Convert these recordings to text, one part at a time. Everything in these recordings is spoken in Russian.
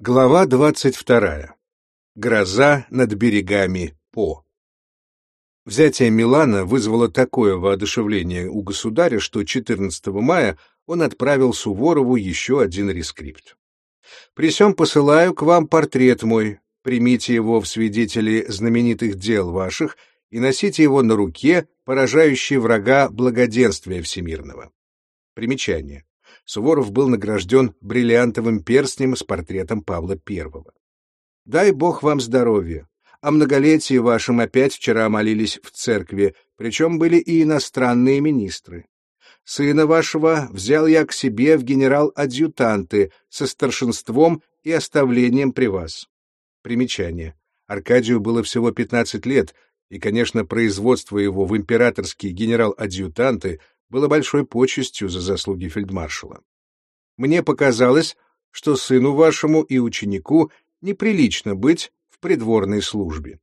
Глава двадцать вторая. Гроза над берегами По. Взятие Милана вызвало такое воодушевление у государя, что 14 мая он отправил Суворову еще один рескрипт. «При сём посылаю к вам портрет мой, примите его в свидетели знаменитых дел ваших и носите его на руке, поражающей врага благоденствия всемирного». Примечание. Суворов был награжден бриллиантовым перстнем с портретом Павла I. «Дай Бог вам здоровья. О многолетии вашем опять вчера молились в церкви, причем были и иностранные министры. Сына вашего взял я к себе в генерал-адъютанты со старшинством и оставлением при вас». Примечание. Аркадию было всего 15 лет, и, конечно, производство его в императорские генерал-адъютанты было большой почестью за заслуги фельдмаршала. Мне показалось, что сыну вашему и ученику неприлично быть в придворной службе.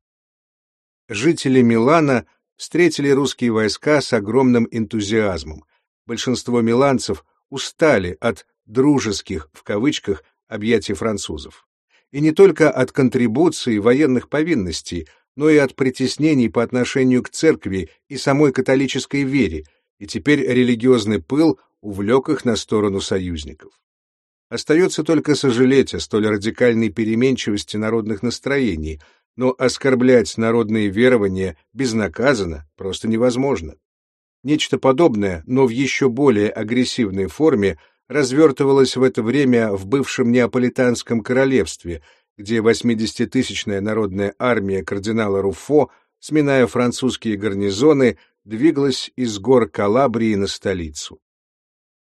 Жители Милана встретили русские войска с огромным энтузиазмом. Большинство миланцев устали от «дружеских» в кавычках объятий французов. И не только от контрибуции военных повинностей, но и от притеснений по отношению к церкви и самой католической вере, и теперь религиозный пыл увлек их на сторону союзников. Остается только сожалеть о столь радикальной переменчивости народных настроений, но оскорблять народные верования безнаказанно просто невозможно. Нечто подобное, но в еще более агрессивной форме, развертывалось в это время в бывшем Неаполитанском королевстве, где 80-тысячная народная армия кардинала Руфо, сминая французские гарнизоны, двигалась из гор Калабрии на столицу.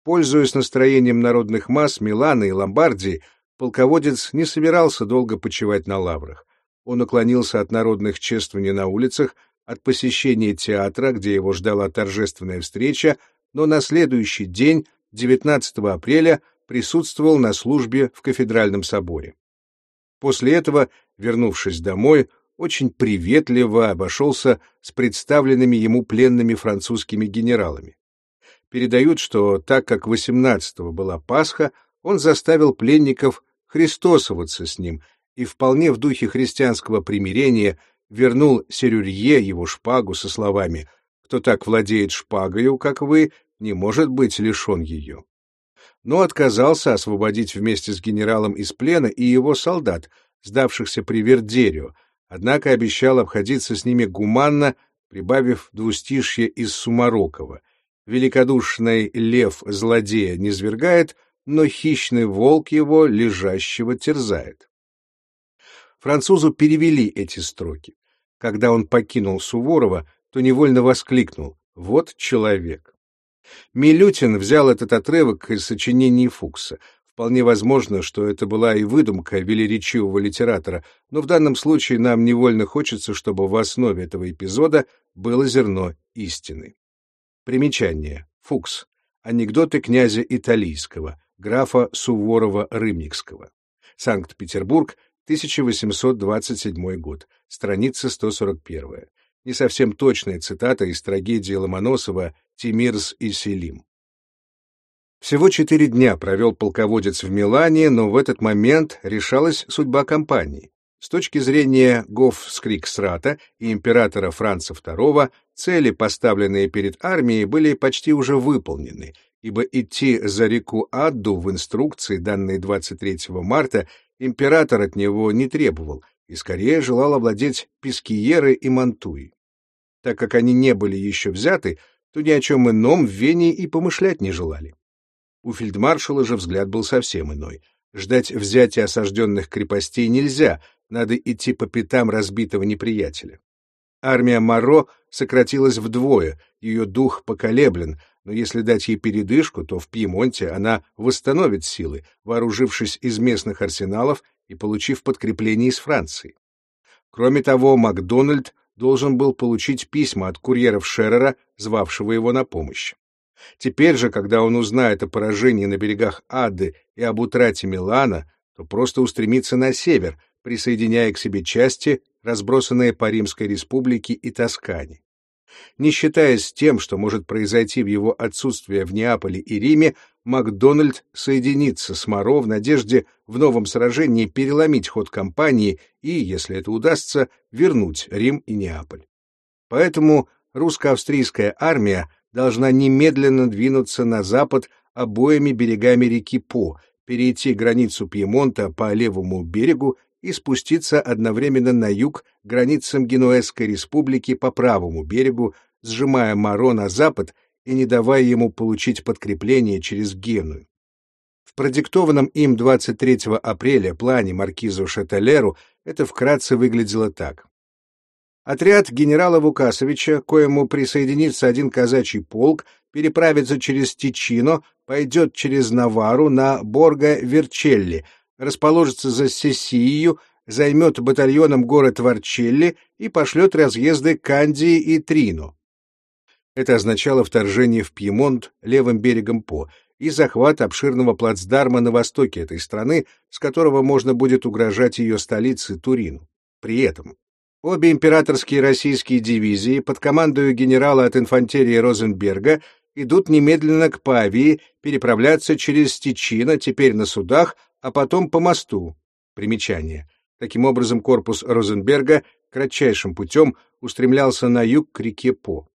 Пользуясь настроением народных масс Милана и Ломбардии, полководец не собирался долго почивать на лаврах. Он уклонился от народных чествований на улицах, от посещения театра, где его ждала торжественная встреча, но на следующий день, 19 апреля, присутствовал на службе в кафедральном соборе. После этого, вернувшись домой, очень приветливо обошелся с представленными ему пленными французскими генералами. Передают, что так как 18-го была Пасха, он заставил пленников христосоваться с ним и вполне в духе христианского примирения вернул Серюрье его шпагу со словами «Кто так владеет шпагою, как вы, не может быть лишен ее». Но отказался освободить вместе с генералом из плена и его солдат, сдавшихся при Вердерию, однако обещал обходиться с ними гуманно, прибавив двустишье из Сумарокова. Великодушный лев злодея не свергает, но хищный волк его лежащего терзает. Французу перевели эти строки. Когда он покинул Суворова, то невольно воскликнул «Вот человек». Милютин взял этот отрывок из сочинений Фукса, Вполне возможно, что это была и выдумка велеречивого литератора, но в данном случае нам невольно хочется, чтобы в основе этого эпизода было зерно истины. Примечание. Фукс. Анекдоты князя Италийского, графа Суворова-Рымникского. Санкт-Петербург, 1827 год. Страница 141. Не совсем точная цитата из трагедии Ломоносова «Тимирс и Селим». Всего четыре дня провел полководец в Милане, но в этот момент решалась судьба кампании. С точки зрения Гофскриксрата и императора Франца II, цели, поставленные перед армией, были почти уже выполнены, ибо идти за реку Адду в инструкции, данной 23 марта, император от него не требовал и скорее желал овладеть Пискиеры и Мантуи. Так как они не были еще взяты, то ни о чем ином в Вене и помышлять не желали. У фельдмаршала же взгляд был совсем иной. Ждать взятия осажденных крепостей нельзя, надо идти по пятам разбитого неприятеля. Армия Маро сократилась вдвое, ее дух поколеблен, но если дать ей передышку, то в Пьемонте она восстановит силы, вооружившись из местных арсеналов и получив подкрепление из Франции. Кроме того, Макдональд должен был получить письма от курьеров Шеррера, звавшего его на помощь. Теперь же, когда он узнает о поражении на берегах Адды и об утрате Милана, то просто устремится на север, присоединяя к себе части, разбросанные по Римской республике и Тоскане. Не считаясь тем, что может произойти в его отсутствие в Неаполе и Риме, Макдональд соединится с Моро в надежде в новом сражении переломить ход кампании и, если это удастся, вернуть Рим и Неаполь. Поэтому русско-австрийская армия должна немедленно двинуться на запад обоими берегами реки По, перейти границу Пьемонта по левому берегу и спуститься одновременно на юг границам Генуэзской республики по правому берегу, сжимая Моро на запад и не давая ему получить подкрепление через Геную. В продиктованном им 23 апреля плане маркизу Шателеру это вкратце выглядело так. Отряд генерала Вукасовича, коему присоединится один казачий полк, переправится через Тичино, пойдет через Навару на Борго-Верчелли, расположится за Сесию, займет батальоном город Варчелли и пошлет разъезды Кандии и Трино. Это означало вторжение в Пьемонт левым берегом По и захват обширного плацдарма на востоке этой страны, с которого можно будет угрожать ее столице Турину. При этом обе императорские российские дивизии под командой генерала от инфантерии Розенберга идут немедленно к Павии, переправляться через Стечино, теперь на судах, а потом по мосту. Примечание. Таким образом, корпус Розенберга кратчайшим путем устремлялся на юг к реке По.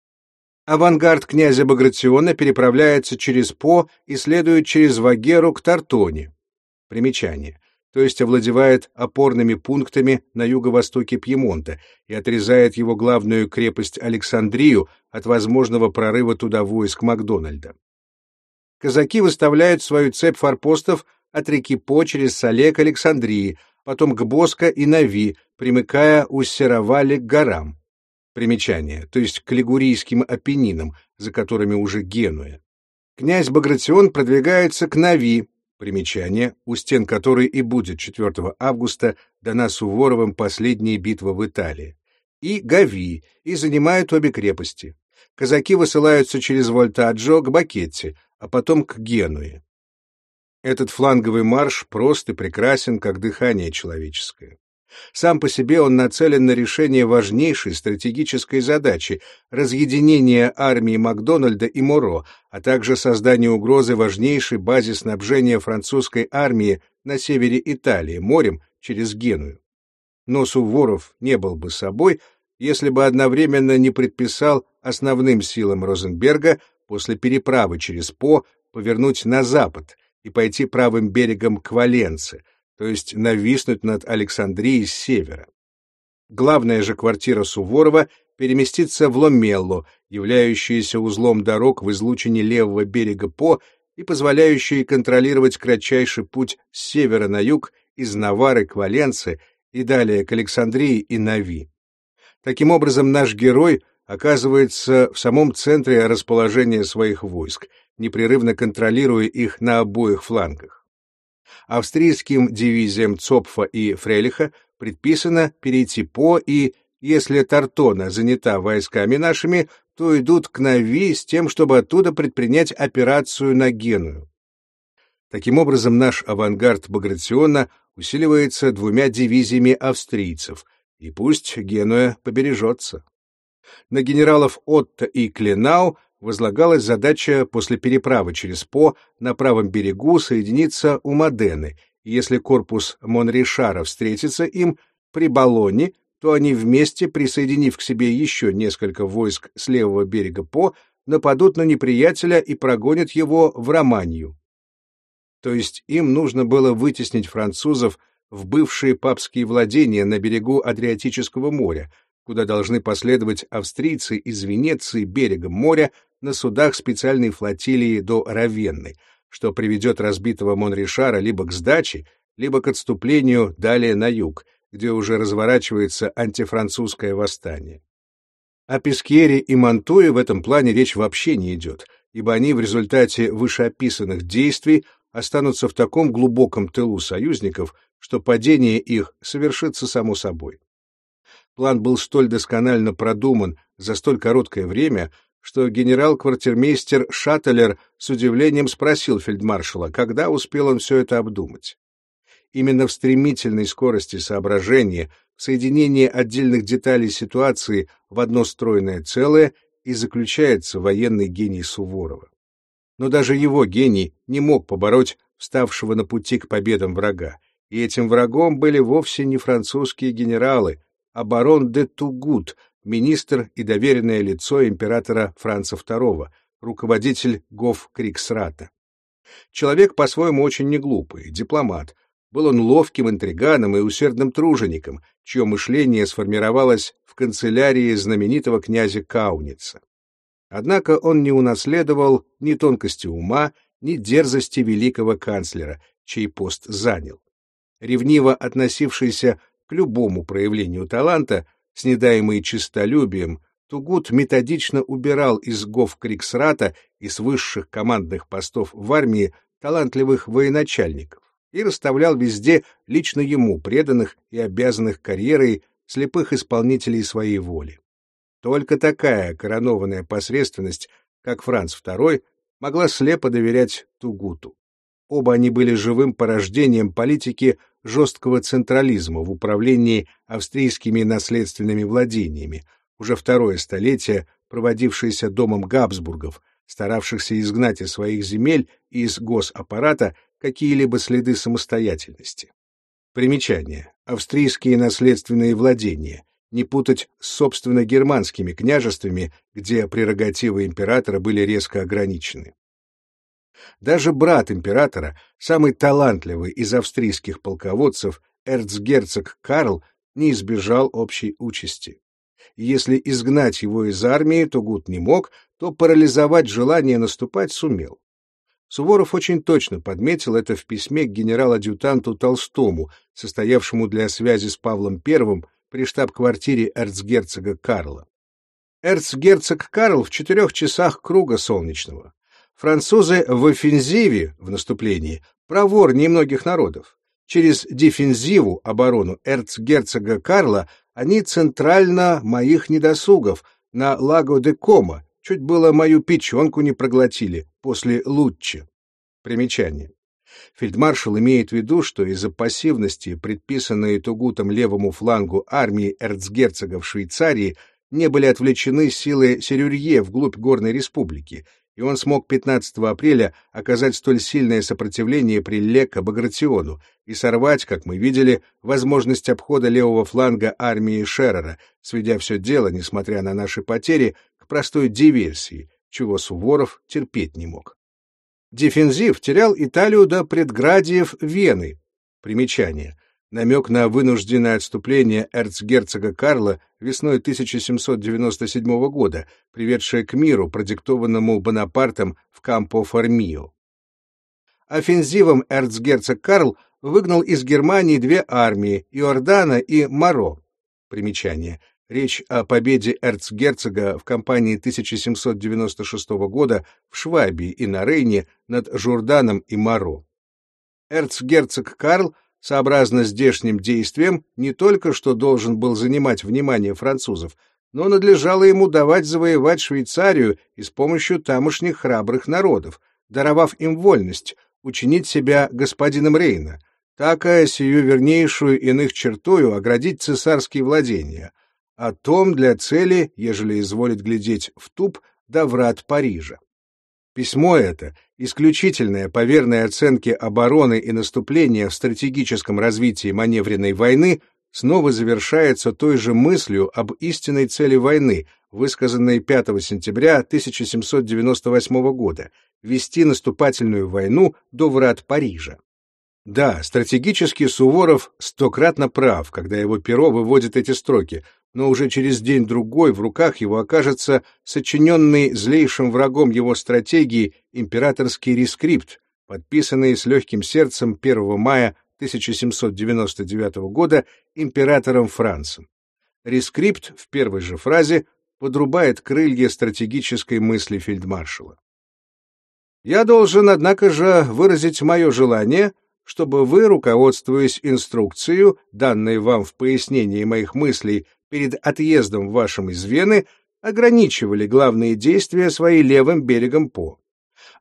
Авангард князя Багратиона переправляется через По и следует через Вагеру к Тартоне. Примечание. То есть овладевает опорными пунктами на юго-востоке Пьемонта и отрезает его главную крепость Александрию от возможного прорыва туда войск Макдональда. Казаки выставляют свою цепь форпостов от реки По через Сале к Александрии, потом к Боско и Нави, примыкая у Серовали к горам. Примечание, то есть к Лигурийским Апеннинам, за которыми уже Генуя. Князь Багратион продвигается к Нави, примечание, у стен которой и будет 4 августа дана Суворовым последняя битва в Италии, и Гави, и занимает обе крепости. Казаки высылаются через Вольтаджо к Бакетте, а потом к Генуе. Этот фланговый марш прост и прекрасен, как дыхание человеческое. Сам по себе он нацелен на решение важнейшей стратегической задачи — разъединения армии Макдональда и Моро, а также создания угрозы важнейшей базе снабжения французской армии на севере Италии морем через Геную. Но Суворов не был бы собой, если бы одновременно не предписал основным силам Розенберга после переправы через По повернуть на запад и пойти правым берегом к Валенце, то есть нависнуть над Александрией с севера. Главная же квартира Суворова переместится в Ломелло, являющаяся узлом дорог в излучине левого берега По и позволяющая контролировать кратчайший путь с севера на юг из Навары к Валенце и далее к Александрии и Нави. Таким образом, наш герой оказывается в самом центре расположения своих войск, непрерывно контролируя их на обоих флангах австрийским дивизиям Цопфа и Фрелиха предписано перейти по и, если Тартона занята войсками нашими, то идут к Нави с тем, чтобы оттуда предпринять операцию на Геную. Таким образом, наш авангард Багратиона усиливается двумя дивизиями австрийцев, и пусть Генуя побережется. На генералов Отто и Кленау возлагалась задача после переправы через По на правом берегу соединиться у Модены, и если корпус Монришара встретится им при Болоне, то они вместе, присоединив к себе еще несколько войск с левого берега По, нападут на неприятеля и прогонят его в Романию. То есть им нужно было вытеснить французов в бывшие папские владения на берегу Адриатического моря, куда должны последовать австрийцы из Венеции берегом моря на судах специальной флотилии до Равенны, что приведет разбитого Монришара либо к сдаче, либо к отступлению далее на юг, где уже разворачивается антифранцузское восстание. О Пескере и Мантуе в этом плане речь вообще не идет, ибо они в результате вышеописанных действий останутся в таком глубоком тылу союзников, что падение их совершится само собой. План был столь досконально продуман за столь короткое время, что генерал-квартирмейстер Шаттелер с удивлением спросил фельдмаршала, когда успел он все это обдумать. Именно в стремительной скорости соображения, в соединении отдельных деталей ситуации в одно стройное целое и заключается военный гений Суворова. Но даже его гений не мог побороть вставшего на пути к победам врага, и этим врагом были вовсе не французские генералы, барон де Тугут, министр и доверенное лицо императора Франца II, руководитель Гоф-Криксрата. Человек по-своему очень неглупый, дипломат. Был он ловким интриганом и усердным тружеником, чье мышление сформировалось в канцелярии знаменитого князя Кауница. Однако он не унаследовал ни тонкости ума, ни дерзости великого канцлера, чей пост занял. Ревниво относившийся любому проявлению таланта, снедаемый честолюбием, Тугут методично убирал из Гофкриксрата и с высших командных постов в армии талантливых военачальников и расставлял везде лично ему преданных и обязанных карьерой слепых исполнителей своей воли. Только такая коронованная посредственность, как Франц II, могла слепо доверять Тугуту. Оба они были живым порождением политики жесткого централизма в управлении австрийскими наследственными владениями, уже второе столетие, проводившееся домом Габсбургов, старавшихся изгнать из своих земель и из госаппарата какие-либо следы самостоятельности. Примечание. Австрийские наследственные владения. Не путать с собственно германскими княжествами, где прерогативы императора были резко ограничены. Даже брат императора, самый талантливый из австрийских полководцев, эрцгерцог Карл, не избежал общей участи если изгнать его из армии Тугут не мог, то парализовать желание наступать сумел. Суворов очень точно подметил это в письме к генерал-адъютанту Толстому, состоявшему для связи с Павлом I при штаб-квартире эрцгерцога Карла. Эрцгерцог Карл в четырех часах круга солнечного. Французы в офензиве, в наступлении, проворнее многих народов. Через дефензиву, оборону эрцгерцога Карла они центрально моих недосугов, на Лаго де Кома, чуть было мою печенку не проглотили после Лутчи. Примечание. Фельдмаршал имеет в виду, что из-за пассивности, предписанной Тугутом левому флангу армии эрцгерцога в Швейцарии, не были отвлечены силы Серюрье вглубь Горной Республики, и он смог 15 апреля оказать столь сильное сопротивление при Лекко Багратиону и сорвать, как мы видели, возможность обхода левого фланга армии Шеррера, сведя все дело, несмотря на наши потери, к простой диверсии, чего Суворов терпеть не мог. Дефензив терял Италию до предградиев Вены. Примечание намек на вынужденное отступление эрцгерцога Карла весной 1797 года, приведшее к миру, продиктованному Бонапартом в Кампо-Формио. Офензивом эрцгерцог Карл выгнал из Германии две армии — Иордана и Маро. Примечание. Речь о победе эрцгерцога в кампании 1796 года в Швабии и на Рейне над Журданом и Маро. Эрцгерцог Карл сообразно здешним действиям, не только что должен был занимать внимание французов, но надлежало ему давать завоевать Швейцарию и с помощью тамошних храбрых народов, даровав им вольность, учинить себя господином Рейна, так и сию вернейшую иных чертою оградить цесарские владения, о том для цели, ежели изволит глядеть в туп, до врат Парижа. Письмо это, исключительное по верной оценке обороны и наступления в стратегическом развитии маневренной войны, снова завершается той же мыслью об истинной цели войны, высказанной 5 сентября 1798 года — вести наступательную войну до врат Парижа. Да, стратегически Суворов стократно прав, когда его перо выводит эти строки, но уже через день-другой в руках его окажется сочиненный злейшим врагом его стратегии императорский рескрипт, подписанный с легким сердцем 1 мая 1799 года императором Францем. Рескрипт в первой же фразе подрубает крылья стратегической мысли фельдмаршала. Я должен, однако же, выразить мое желание, чтобы вы, руководствуясь инструкцией, данной вам в пояснении моих мыслей перед отъездом вашим из Вены, ограничивали главные действия свои левым берегом По.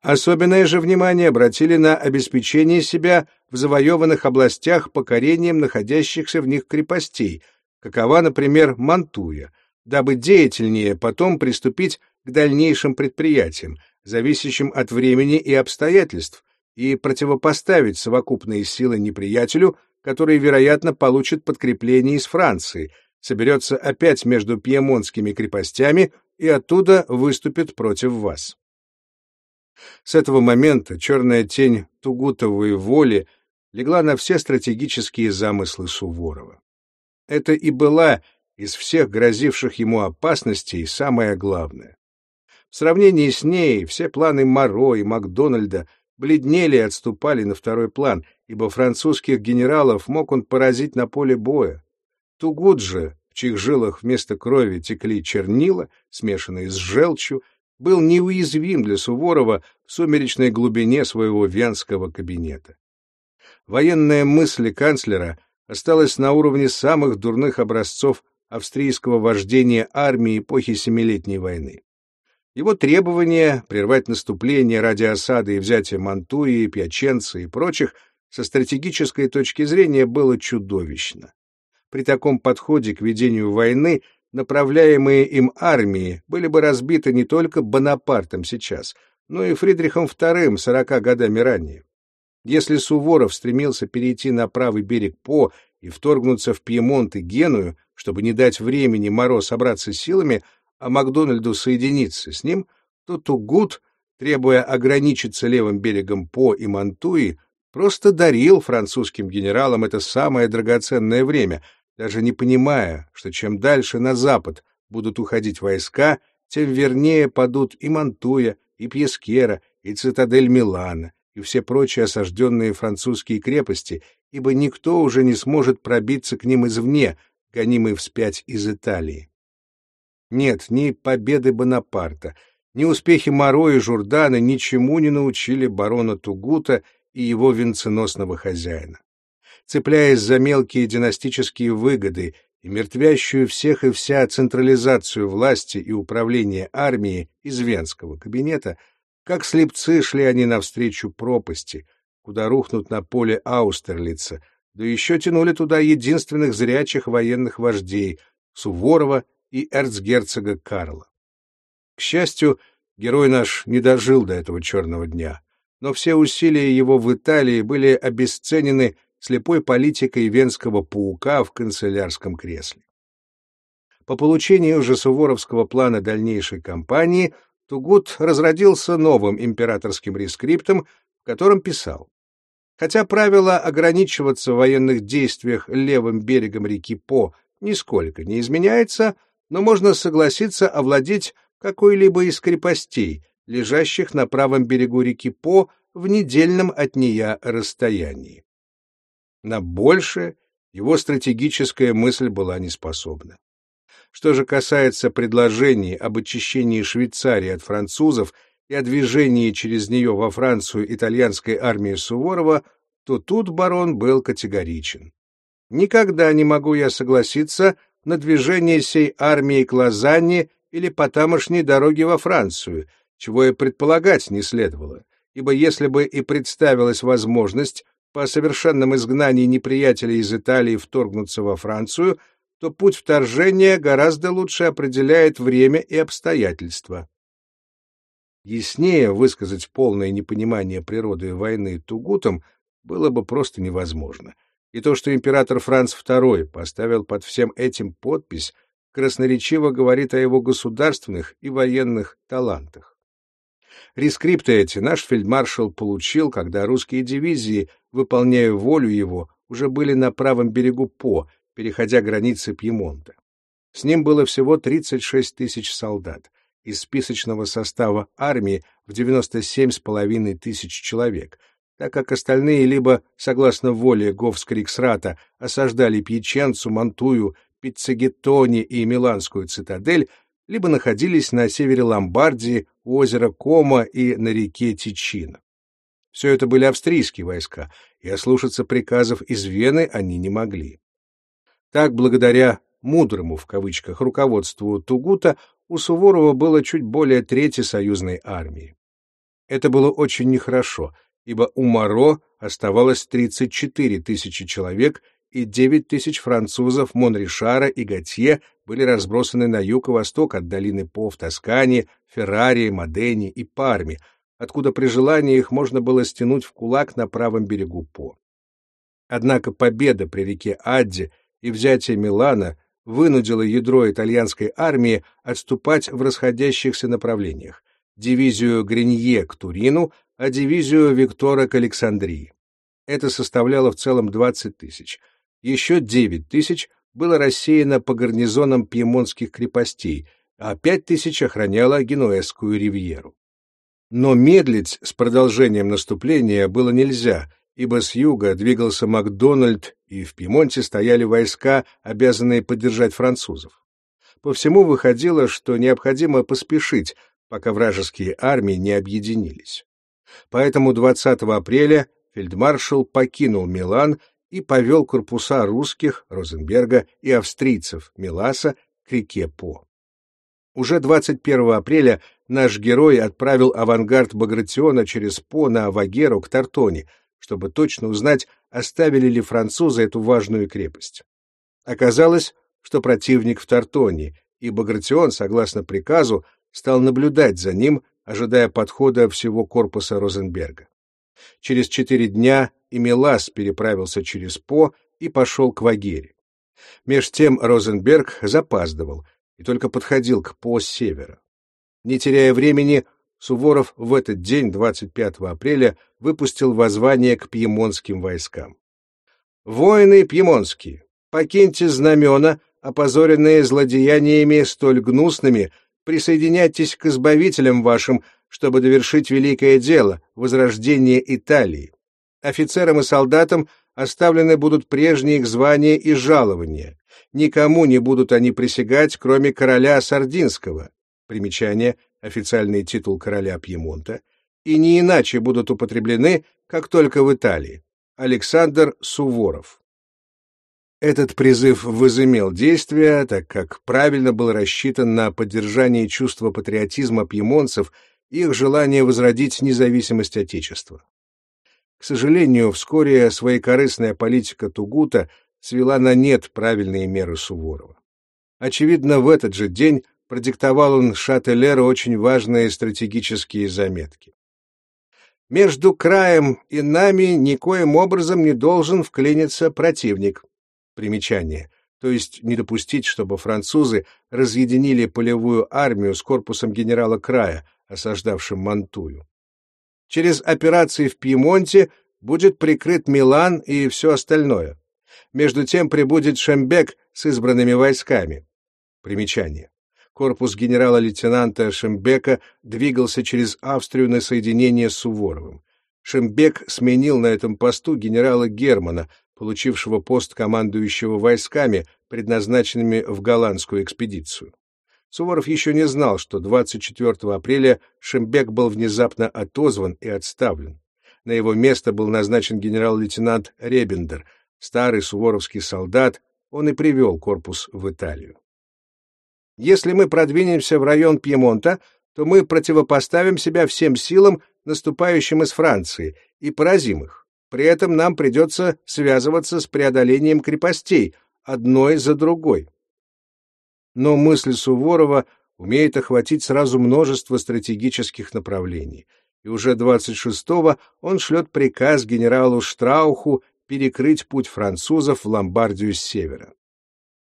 Особенное же внимание обратили на обеспечение себя в завоеванных областях покорением находящихся в них крепостей, какова, например, Мантуя, дабы деятельнее потом приступить к дальнейшим предприятиям, зависящим от времени и обстоятельств, и противопоставить совокупные силы неприятелю, который, вероятно, получит подкрепление из Франции, соберется опять между пьемонтскими крепостями и оттуда выступит против вас. С этого момента черная тень Тугутовой воли легла на все стратегические замыслы Суворова. Это и была из всех грозивших ему опасностей самое главное. В сравнении с ней все планы Моро и Макдональда бледнели и отступали на второй план, ибо французских генералов мог он поразить на поле боя. Тугут же, в чьих жилах вместо крови текли чернила, смешанные с желчью, был неуязвим для Суворова в сумеречной глубине своего венского кабинета. Военная мысль канцлера осталась на уровне самых дурных образцов австрийского вождения армии эпохи Семилетней войны. Его требование прервать наступление ради осады и взятия Мантуи, Пьяченца и прочих со стратегической точки зрения было чудовищно. При таком подходе к ведению войны направляемые им армии были бы разбиты не только Бонапартом сейчас, но и Фридрихом II сорока годами ранее. Если Суворов стремился перейти на правый берег По и вторгнуться в Пьемонт и Геную, чтобы не дать времени Моро собраться силами, а Макдональду соединиться с ним, то Тугут, требуя ограничиться левым берегом По и Мантуи, просто дарил французским генералам это самое драгоценное время, даже не понимая, что чем дальше на запад будут уходить войска, тем вернее падут и Мантуя, и Пьескера, и цитадель Милана, и все прочие осажденные французские крепости, ибо никто уже не сможет пробиться к ним извне, гонимый вспять из Италии. Нет, ни победы Бонапарта, ни успехи Моро и Журдана ничему не научили барона Тугута и его венценосного хозяина. Цепляясь за мелкие династические выгоды и мертвящую всех и вся централизацию власти и управления армией из Венского кабинета, как слепцы шли они навстречу пропасти, куда рухнут на поле Аустерлица, да еще тянули туда единственных зрячих военных вождей — Суворова и эрцгерцога Карла. К счастью, герой наш не дожил до этого черного дня, но все усилия его в Италии были обесценены слепой политикой венского паука в канцелярском кресле. По получению же суворовского плана дальнейшей кампании Тугут разродился новым императорским рескриптом, в котором писал Хотя правило ограничиваться в военных действиях левым берегом реки По нисколько не изменяется, но можно согласиться овладеть какой-либо из крепостей, лежащих на правом берегу реки По в недельном от нея расстоянии. На большее его стратегическая мысль была неспособна. Что же касается предложений об очищении Швейцарии от французов и о движении через нее во Францию итальянской армии Суворова, то тут барон был категоричен. Никогда не могу я согласиться на движение сей армии к Лозанне или по тамошней дороге во Францию, чего и предполагать не следовало, ибо если бы и представилась возможность по совершенном изгнании неприятелей из Италии вторгнуться во Францию, то путь вторжения гораздо лучше определяет время и обстоятельства. Яснее высказать полное непонимание природы войны Тугутом было бы просто невозможно — и то, что император Франц II поставил под всем этим подпись, красноречиво говорит о его государственных и военных талантах. Рескрипты эти наш фельдмаршал получил, когда русские дивизии, выполняя волю его, уже были на правом берегу По, переходя границы Пьемонта. С ним было всего 36 тысяч солдат, из списочного состава армии в 97,5 тысяч человек — так как остальные либо, согласно воле Говскриксрата, осаждали Пьяченцу, Мантую, Пиццегеттони и Миланскую цитадель, либо находились на севере Ломбардии, у озера Кома и на реке Тичино. Все это были австрийские войска, и ослушаться приказов из Вены они не могли. Так, благодаря «мудрому» в кавычках руководству Тугута, у Суворова было чуть более трети союзной армии. Это было очень нехорошо — ибо у Моро оставалось 34 тысячи человек и 9 тысяч французов Монришара и Готье были разбросаны на юг и восток от долины По в Тоскане, Феррари, Модене и Парме, откуда при желании их можно было стянуть в кулак на правом берегу По. Однако победа при реке Адде и взятие Милана вынудило ядро итальянской армии отступать в расходящихся направлениях, дивизию Гринье к Турину, а дивизию Виктора к Александрии. Это составляло в целом 20 тысяч. Еще 9 тысяч было рассеяно по гарнизонам пьемонтских крепостей, а 5 тысяч охраняло Генуэзскую ривьеру. Но медлить с продолжением наступления было нельзя, ибо с юга двигался Макдональд, и в Пьемонте стояли войска, обязанные поддержать французов. По всему выходило, что необходимо поспешить, пока вражеские армии не объединились. Поэтому 20 апреля фельдмаршал покинул Милан и повел корпуса русских, Розенберга и австрийцев, Миласа, к реке По. Уже 21 апреля наш герой отправил авангард Багратиона через По на Авагеру к Тартоне, чтобы точно узнать, оставили ли французы эту важную крепость. Оказалось, что противник в Тартоне, и Багратион, согласно приказу, стал наблюдать за ним, ожидая подхода всего корпуса Розенберга. Через четыре дня и Мелас переправился через По и пошел к Вагере. Меж тем Розенберг запаздывал и только подходил к По с севера. Не теряя времени, Суворов в этот день, 25 апреля, выпустил воззвание к пьемонским войскам. «Воины пьемонские, покиньте знамена, опозоренные злодеяниями столь гнусными, присоединяйтесь к избавителям вашим, чтобы довершить великое дело — возрождение Италии. Офицерам и солдатам оставлены будут прежние их звания и жалования. Никому не будут они присягать, кроме короля Сардинского. Примечание — официальный титул короля Пьемонта. И не иначе будут употреблены, как только в Италии. Александр Суворов. Этот призыв возымел действие, так как правильно был рассчитан на поддержание чувства патриотизма пьемонцев их желание возродить независимость Отечества. К сожалению, вскоре своекорыстная политика Тугута свела на нет правильные меры Суворова. Очевидно, в этот же день продиктовал он Шателеру очень важные стратегические заметки. Между краем и нами никоим образом не должен вклиниться противник. Примечание. То есть не допустить, чтобы французы разъединили полевую армию с корпусом генерала Края, осаждавшим Мантую. Через операции в Пьемонте будет прикрыт Милан и все остальное. Между тем прибудет Шембек с избранными войсками. Примечание. Корпус генерала-лейтенанта Шембека двигался через Австрию на соединение с Суворовым. Шембек сменил на этом посту генерала Германа, получившего пост командующего войсками, предназначенными в голландскую экспедицию. Суворов еще не знал, что 24 апреля Шембек был внезапно отозван и отставлен. На его место был назначен генерал-лейтенант Ребендер, старый суворовский солдат, он и привел корпус в Италию. Если мы продвинемся в район Пьемонта, то мы противопоставим себя всем силам, наступающим из Франции, и поразим их. При этом нам придется связываться с преодолением крепостей, одной за другой но мысль Суворова умеет охватить сразу множество стратегических направлений, и уже 26-го он шлет приказ генералу Штрауху перекрыть путь французов в Ломбардию с севера.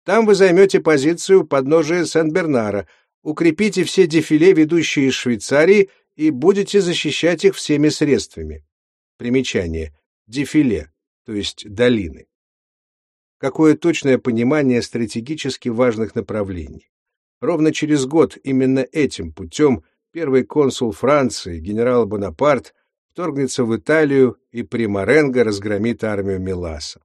Там вы займете позицию у подножия Сен-Бернара, укрепите все дефиле, ведущие из Швейцарии, и будете защищать их всеми средствами. Примечание. Дефиле, то есть долины какое точное понимание стратегически важных направлений. Ровно через год именно этим путем первый консул Франции, генерал Бонапарт, вторгнется в Италию и при Маренго разгромит армию Миласа.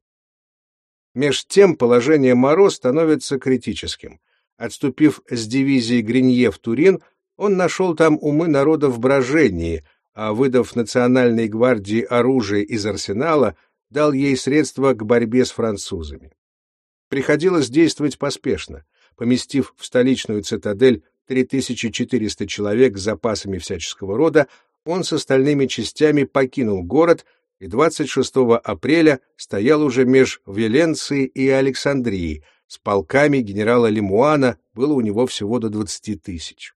Меж тем положение Моро становится критическим. Отступив с дивизии Гринье в Турин, он нашел там умы народа в брожении, а выдав национальной гвардии оружие из арсенала, дал ей средства к борьбе с французами. Приходилось действовать поспешно, поместив в столичную цитадель 3400 человек с запасами всяческого рода, он с остальными частями покинул город и 26 апреля стоял уже меж Веленции и Александрии, с полками генерала Лемуана было у него всего до 20 тысяч.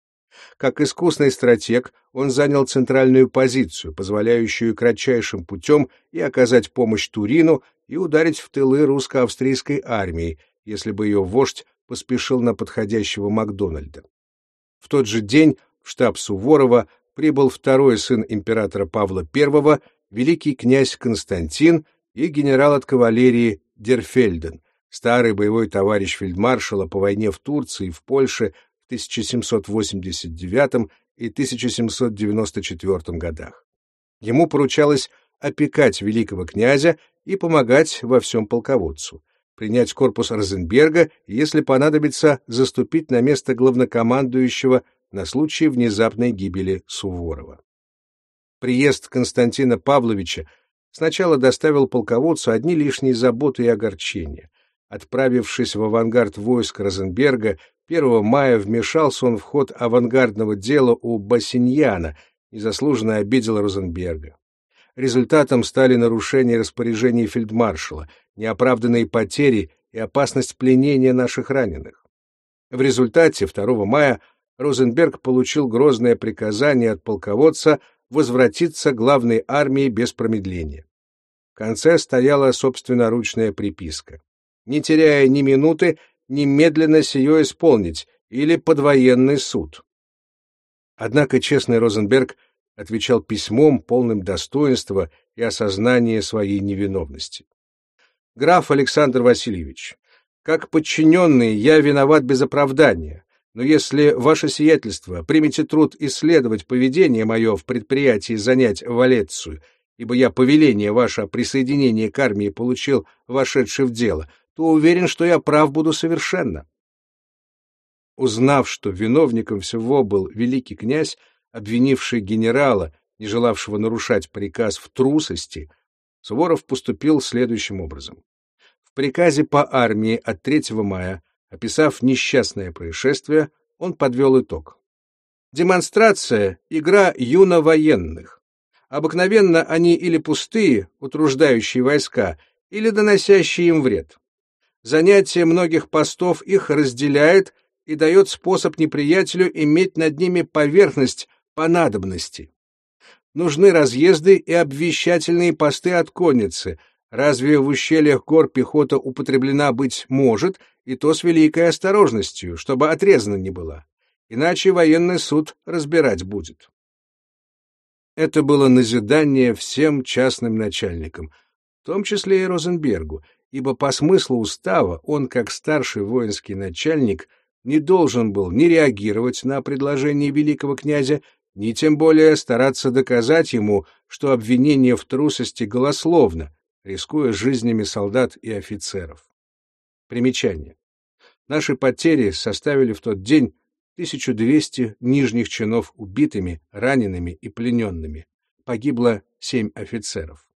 Как искусный стратег, он занял центральную позицию, позволяющую кратчайшим путем и оказать помощь Турину, и ударить в тылы русско-австрийской армии, если бы ее вождь поспешил на подходящего Макдональда. В тот же день в штаб Суворова прибыл второй сын императора Павла I, великий князь Константин и генерал от кавалерии Дерфельден, старый боевой товарищ фельдмаршала по войне в Турции и в Польше 1789 и 1794 годах. Ему поручалось опекать великого князя и помогать во всем полководцу, принять корпус Розенберга если понадобится, заступить на место главнокомандующего на случай внезапной гибели Суворова. Приезд Константина Павловича сначала доставил полководцу одни лишние заботы и огорчения. Отправившись в авангард войск Розенберга, 1 мая вмешался он в ход авангардного дела у Бассиньяна и заслуженно обидел Розенберга. Результатом стали нарушения распоряжений фельдмаршала, неоправданные потери и опасность пленения наших раненых. В результате 2 мая Розенберг получил грозное приказание от полководца возвратиться главной армии без промедления. В конце стояла собственноручная приписка. Не теряя ни минуты, немедленно сие исполнить или под военный суд. Однако честный Розенберг отвечал письмом, полным достоинства и осознания своей невиновности. Граф Александр Васильевич, как подчиненный я виноват без оправдания, но если ваше сиятельство примете труд исследовать поведение мое в предприятии занять Валецию, ибо я повеление ваше о присоединении к армии получил, вошедший в дело, то уверен, что я прав буду совершенно. Узнав, что виновником всего был великий князь, обвинивший генерала, не желавшего нарушать приказ в трусости, Суворов поступил следующим образом. В приказе по армии от 3 мая Описав несчастное происшествие, он подвел итог. Демонстрация — игра юновоенных. Обыкновенно они или пустые, утруждающие войска, или доносящие им вред. Занятие многих постов их разделяет и дает способ неприятелю иметь над ними поверхность по надобности. Нужны разъезды и обвещательные посты от конницы. Разве в ущельях гор пехота употреблена быть может, и то с великой осторожностью, чтобы отрезана не была, иначе военный суд разбирать будет. Это было назидание всем частным начальникам, в том числе и Розенбергу, ибо по смыслу устава он, как старший воинский начальник, не должен был ни реагировать на предложение великого князя, ни тем более стараться доказать ему, что обвинение в трусости голословно, рискуя жизнями солдат и офицеров. Примечание. Наши потери составили в тот день 1200 нижних чинов убитыми, ранеными и плененными. Погибло семь офицеров.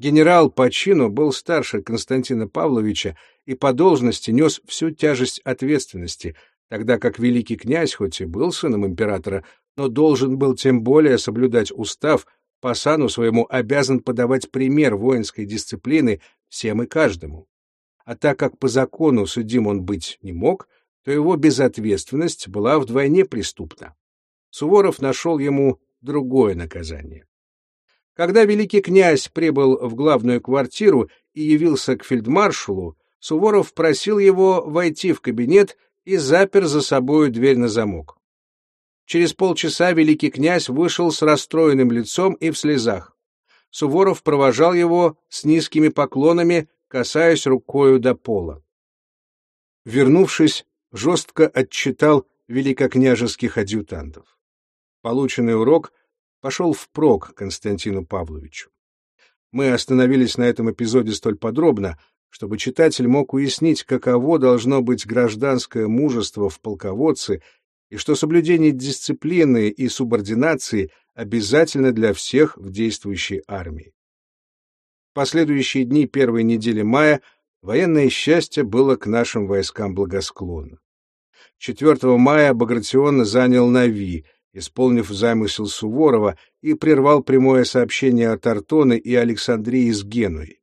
Генерал по чину был старше Константина Павловича и по должности нес всю тяжесть ответственности, тогда как великий князь, хоть и был сыном императора, но должен был тем более соблюдать устав, по сану своему обязан подавать пример воинской дисциплины всем и каждому а так как по закону судим он быть не мог, то его безответственность была вдвойне преступна. Суворов нашел ему другое наказание. Когда великий князь прибыл в главную квартиру и явился к фельдмаршалу, Суворов просил его войти в кабинет и запер за собою дверь на замок. Через полчаса великий князь вышел с расстроенным лицом и в слезах. Суворов провожал его с низкими поклонами касаясь рукою до пола. Вернувшись, жестко отчитал великокняжеских адъютантов. Полученный урок пошел впрок Константину Павловичу. Мы остановились на этом эпизоде столь подробно, чтобы читатель мог уяснить, каково должно быть гражданское мужество в полководце и что соблюдение дисциплины и субординации обязательно для всех в действующей армии последующие дни первой недели мая военное счастье было к нашим войскам благосклонно. 4 мая Багратион занял Нави, исполнив замысел Суворова, и прервал прямое сообщение от Артоны и Александрии с Генуей.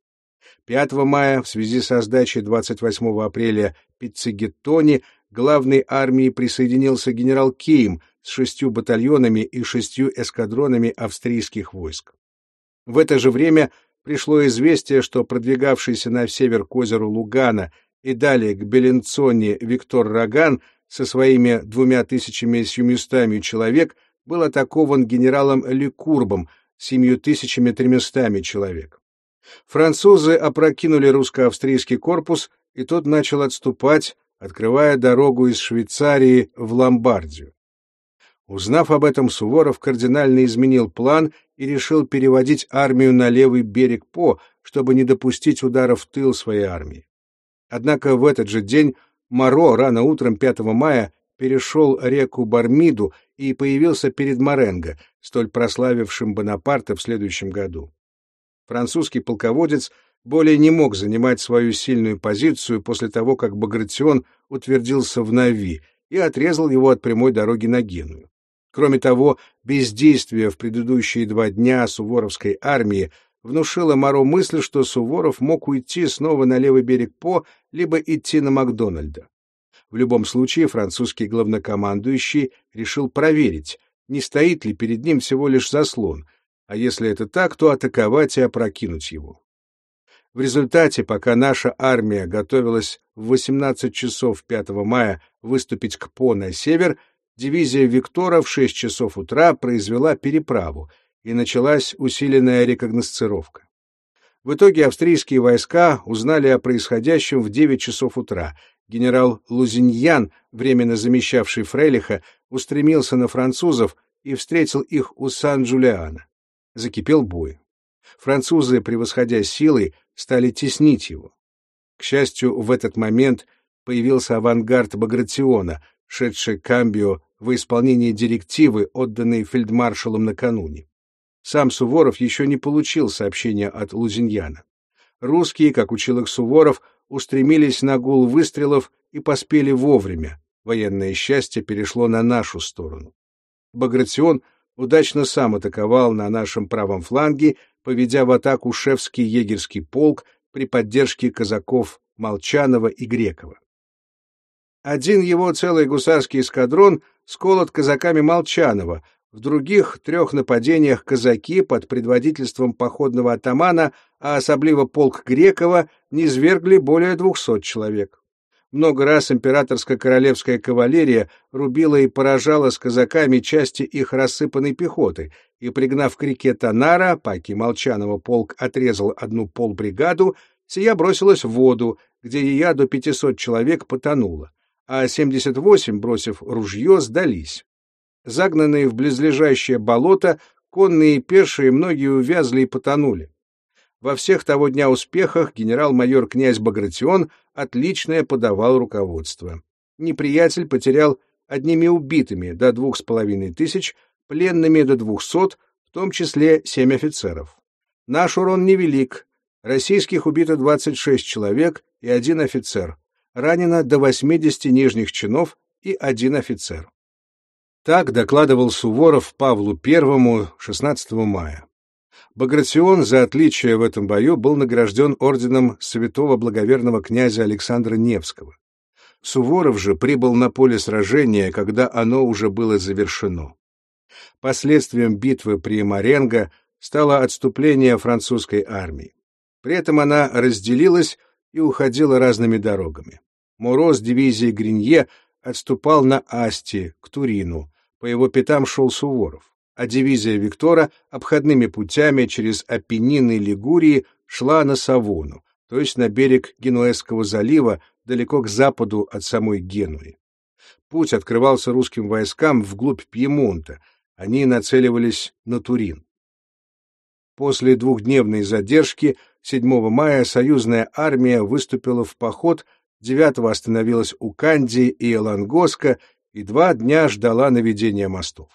5 мая в связи со сдачей 28 апреля Пиццигеттони главной армии присоединился генерал Кейм с шестью батальонами и шестью эскадронами австрийских войск. В это же время пришло известие, что продвигавшийся на север к озеру Лугана и далее к Беленцоне Виктор Роган со своими двумя тысячами семьюстами человек был атакован генералом Лекурбом семью тысячами тремястами человек. Французы опрокинули русско-австрийский корпус, и тот начал отступать, открывая дорогу из Швейцарии в Ломбардию. Узнав об этом, Суворов кардинально изменил план и решил переводить армию на левый берег По, чтобы не допустить ударов в тыл своей армии. Однако в этот же день Моро рано утром 5 мая перешел реку Бармиду и появился перед Маренго, столь прославившим Бонапарта в следующем году. Французский полководец более не мог занимать свою сильную позицию после того, как Багратион утвердился в Нави и отрезал его от прямой дороги на Геную. Кроме того, бездействие в предыдущие два дня Суворовской армии внушило Моро мысль, что Суворов мог уйти снова на левый берег По, либо идти на Макдональда. В любом случае французский главнокомандующий решил проверить, не стоит ли перед ним всего лишь заслон, а если это так, то атаковать и опрокинуть его. В результате, пока наша армия готовилась в 18 часов 5 мая выступить к По на север, дивизия Виктора в 6 часов утра произвела переправу, и началась усиленная рекогносцировка. В итоге австрийские войска узнали о происходящем в 9 часов утра. Генерал Лузиньян, временно замещавший Фрейлиха, устремился на французов и встретил их у Сан-Джулиана. Закипел бой. Французы, превосходя силой, стали теснить его. К счастью, в этот момент появился авангард Багратиона, шедший к Амбио во исполнение директивы, отданной фельдмаршалом накануне. Сам Суворов еще не получил сообщения от Лузиньяна. Русские, как учил их Суворов, устремились на гул выстрелов и поспели вовремя. Военное счастье перешло на нашу сторону. Багратион удачно сам атаковал на нашем правом фланге, поведя в атаку шефский егерский полк при поддержке казаков Молчанова и Грекова. Один его целый гусарский эскадрон сколот казаками Молчанова, в других трех нападениях казаки под предводительством походного атамана, а особливо полк Грекова, низвергли более двухсот человек. Много раз императорско-королевская кавалерия рубила и поражала с казаками части их рассыпанной пехоты, и, пригнав к реке Танара, паки Молчанова полк отрезал одну полбригаду, сия бросилась в воду, где ее до пятисот человек потонуло а 78, бросив ружье, сдались. Загнанные в близлежащее болото, конные и пешие многие увязли и потонули. Во всех того дня успехах генерал-майор князь Багратион отличное подавал руководство. Неприятель потерял одними убитыми до двух с половиной тысяч, пленными до двухсот, в том числе семь офицеров. Наш урон невелик. Российских убито 26 человек и один офицер ранено до 80 нижних чинов и один офицер. Так докладывал Суворов Павлу I 16 мая. Багратион за отличие в этом бою был награжден орденом святого благоверного князя Александра Невского. Суворов же прибыл на поле сражения, когда оно уже было завершено. Последствием битвы при Маренго стало отступление французской армии. При этом она разделилась и уходила разными дорогами. Муро с дивизией Гринье отступал на Асти, к Турину. По его пятам шел Суворов. А дивизия Виктора обходными путями через Апеннины и Лигурии шла на Савону, то есть на берег Генуэзского залива, далеко к западу от самой Генуи. Путь открывался русским войскам вглубь Пьемонта. Они нацеливались на Турин. После двухдневной задержки 7 мая союзная армия выступила в поход 9 остановилась у Канди и Элангоска и два дня ждала наведения мостов.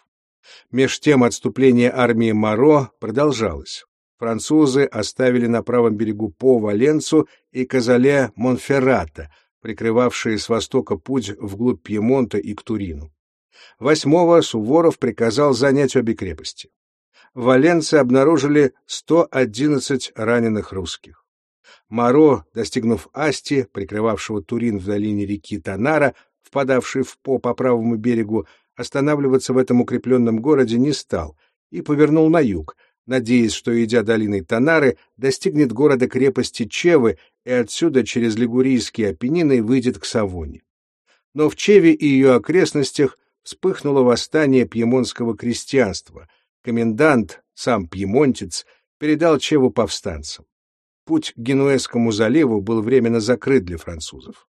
Меж тем отступление армии Маро продолжалось. Французы оставили на правом берегу По Валенцу и Казале Монферрата, прикрывавшие с востока путь вглубь Пьемонта и к Турину. Восьмого Суворов приказал занять обе крепости. В Валенции обнаружили 111 раненых русских. Моро, достигнув Асти, прикрывавшего Турин в долине реки Танара, впадавшей в По по правому берегу, останавливаться в этом укрепленном городе не стал и повернул на юг, надеясь, что, идя долиной Танары, достигнет города-крепости Чевы и отсюда через Лигурийские Апеннины выйдет к Савоне. Но в Чеве и ее окрестностях вспыхнуло восстание пьемонского крестьянства. Комендант, сам пьемонтец, передал Чеву повстанцам. Путь к Генуэзскому заливу был временно закрыт для французов.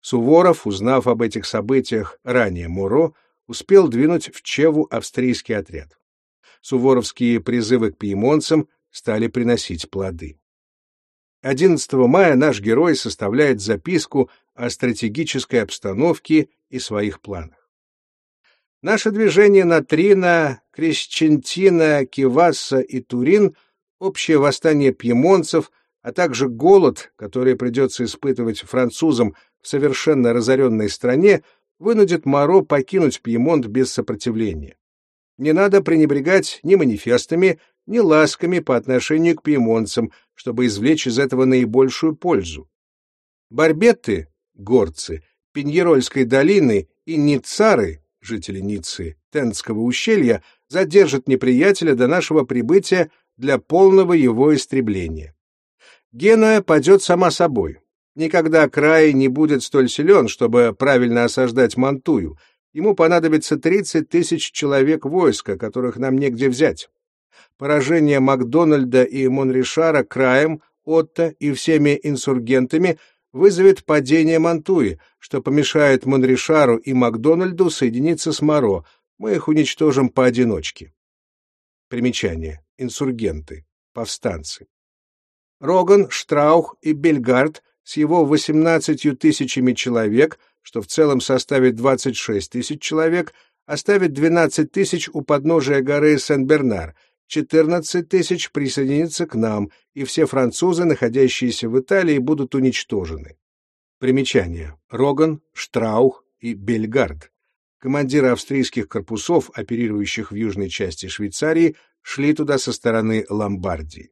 Суворов, узнав об этих событиях ранее Муро, успел двинуть в Чеву австрийский отряд. Суворовские призывы к пьемонцам стали приносить плоды. 11 мая наш герой составляет записку о стратегической обстановке и своих планах. Наше движение на Трина, Крещентина, Кивасса и Турин, общее восстание пьемонцев, а также голод, который придется испытывать французам в совершенно разоренной стране, вынудит Моро покинуть Пьемонт без сопротивления. Не надо пренебрегать ни манифестами, ни ласками по отношению к пьемонцам, чтобы извлечь из этого наибольшую пользу. Барбетты, горцы, Пиньерольской долины и Ницары, жители Ниццы, Тенского ущелья, задержат неприятеля до нашего прибытия для полного его истребления. Генуя падет сама собой. Никогда край не будет столь силен, чтобы правильно осаждать Мантую. Ему понадобится 30 тысяч человек войска, которых нам негде взять. Поражение Макдональда и Монришара краем, Отто и всеми инсургентами вызовет падение Мантуи, что помешает Монришару и Макдональду соединиться с Моро. Мы их уничтожим поодиночке. Примечание. Инсургенты. Повстанцы. Роган, Штраух и Бельгард с его 18 тысячами человек, что в целом составит 26 тысяч человек, оставит 12 тысяч у подножия горы Сен-Бернар, 14 тысяч присоединятся к нам, и все французы, находящиеся в Италии, будут уничтожены. Примечание. Роган, Штраух и Бельгард. Командиры австрийских корпусов, оперирующих в южной части Швейцарии, шли туда со стороны Ломбардии.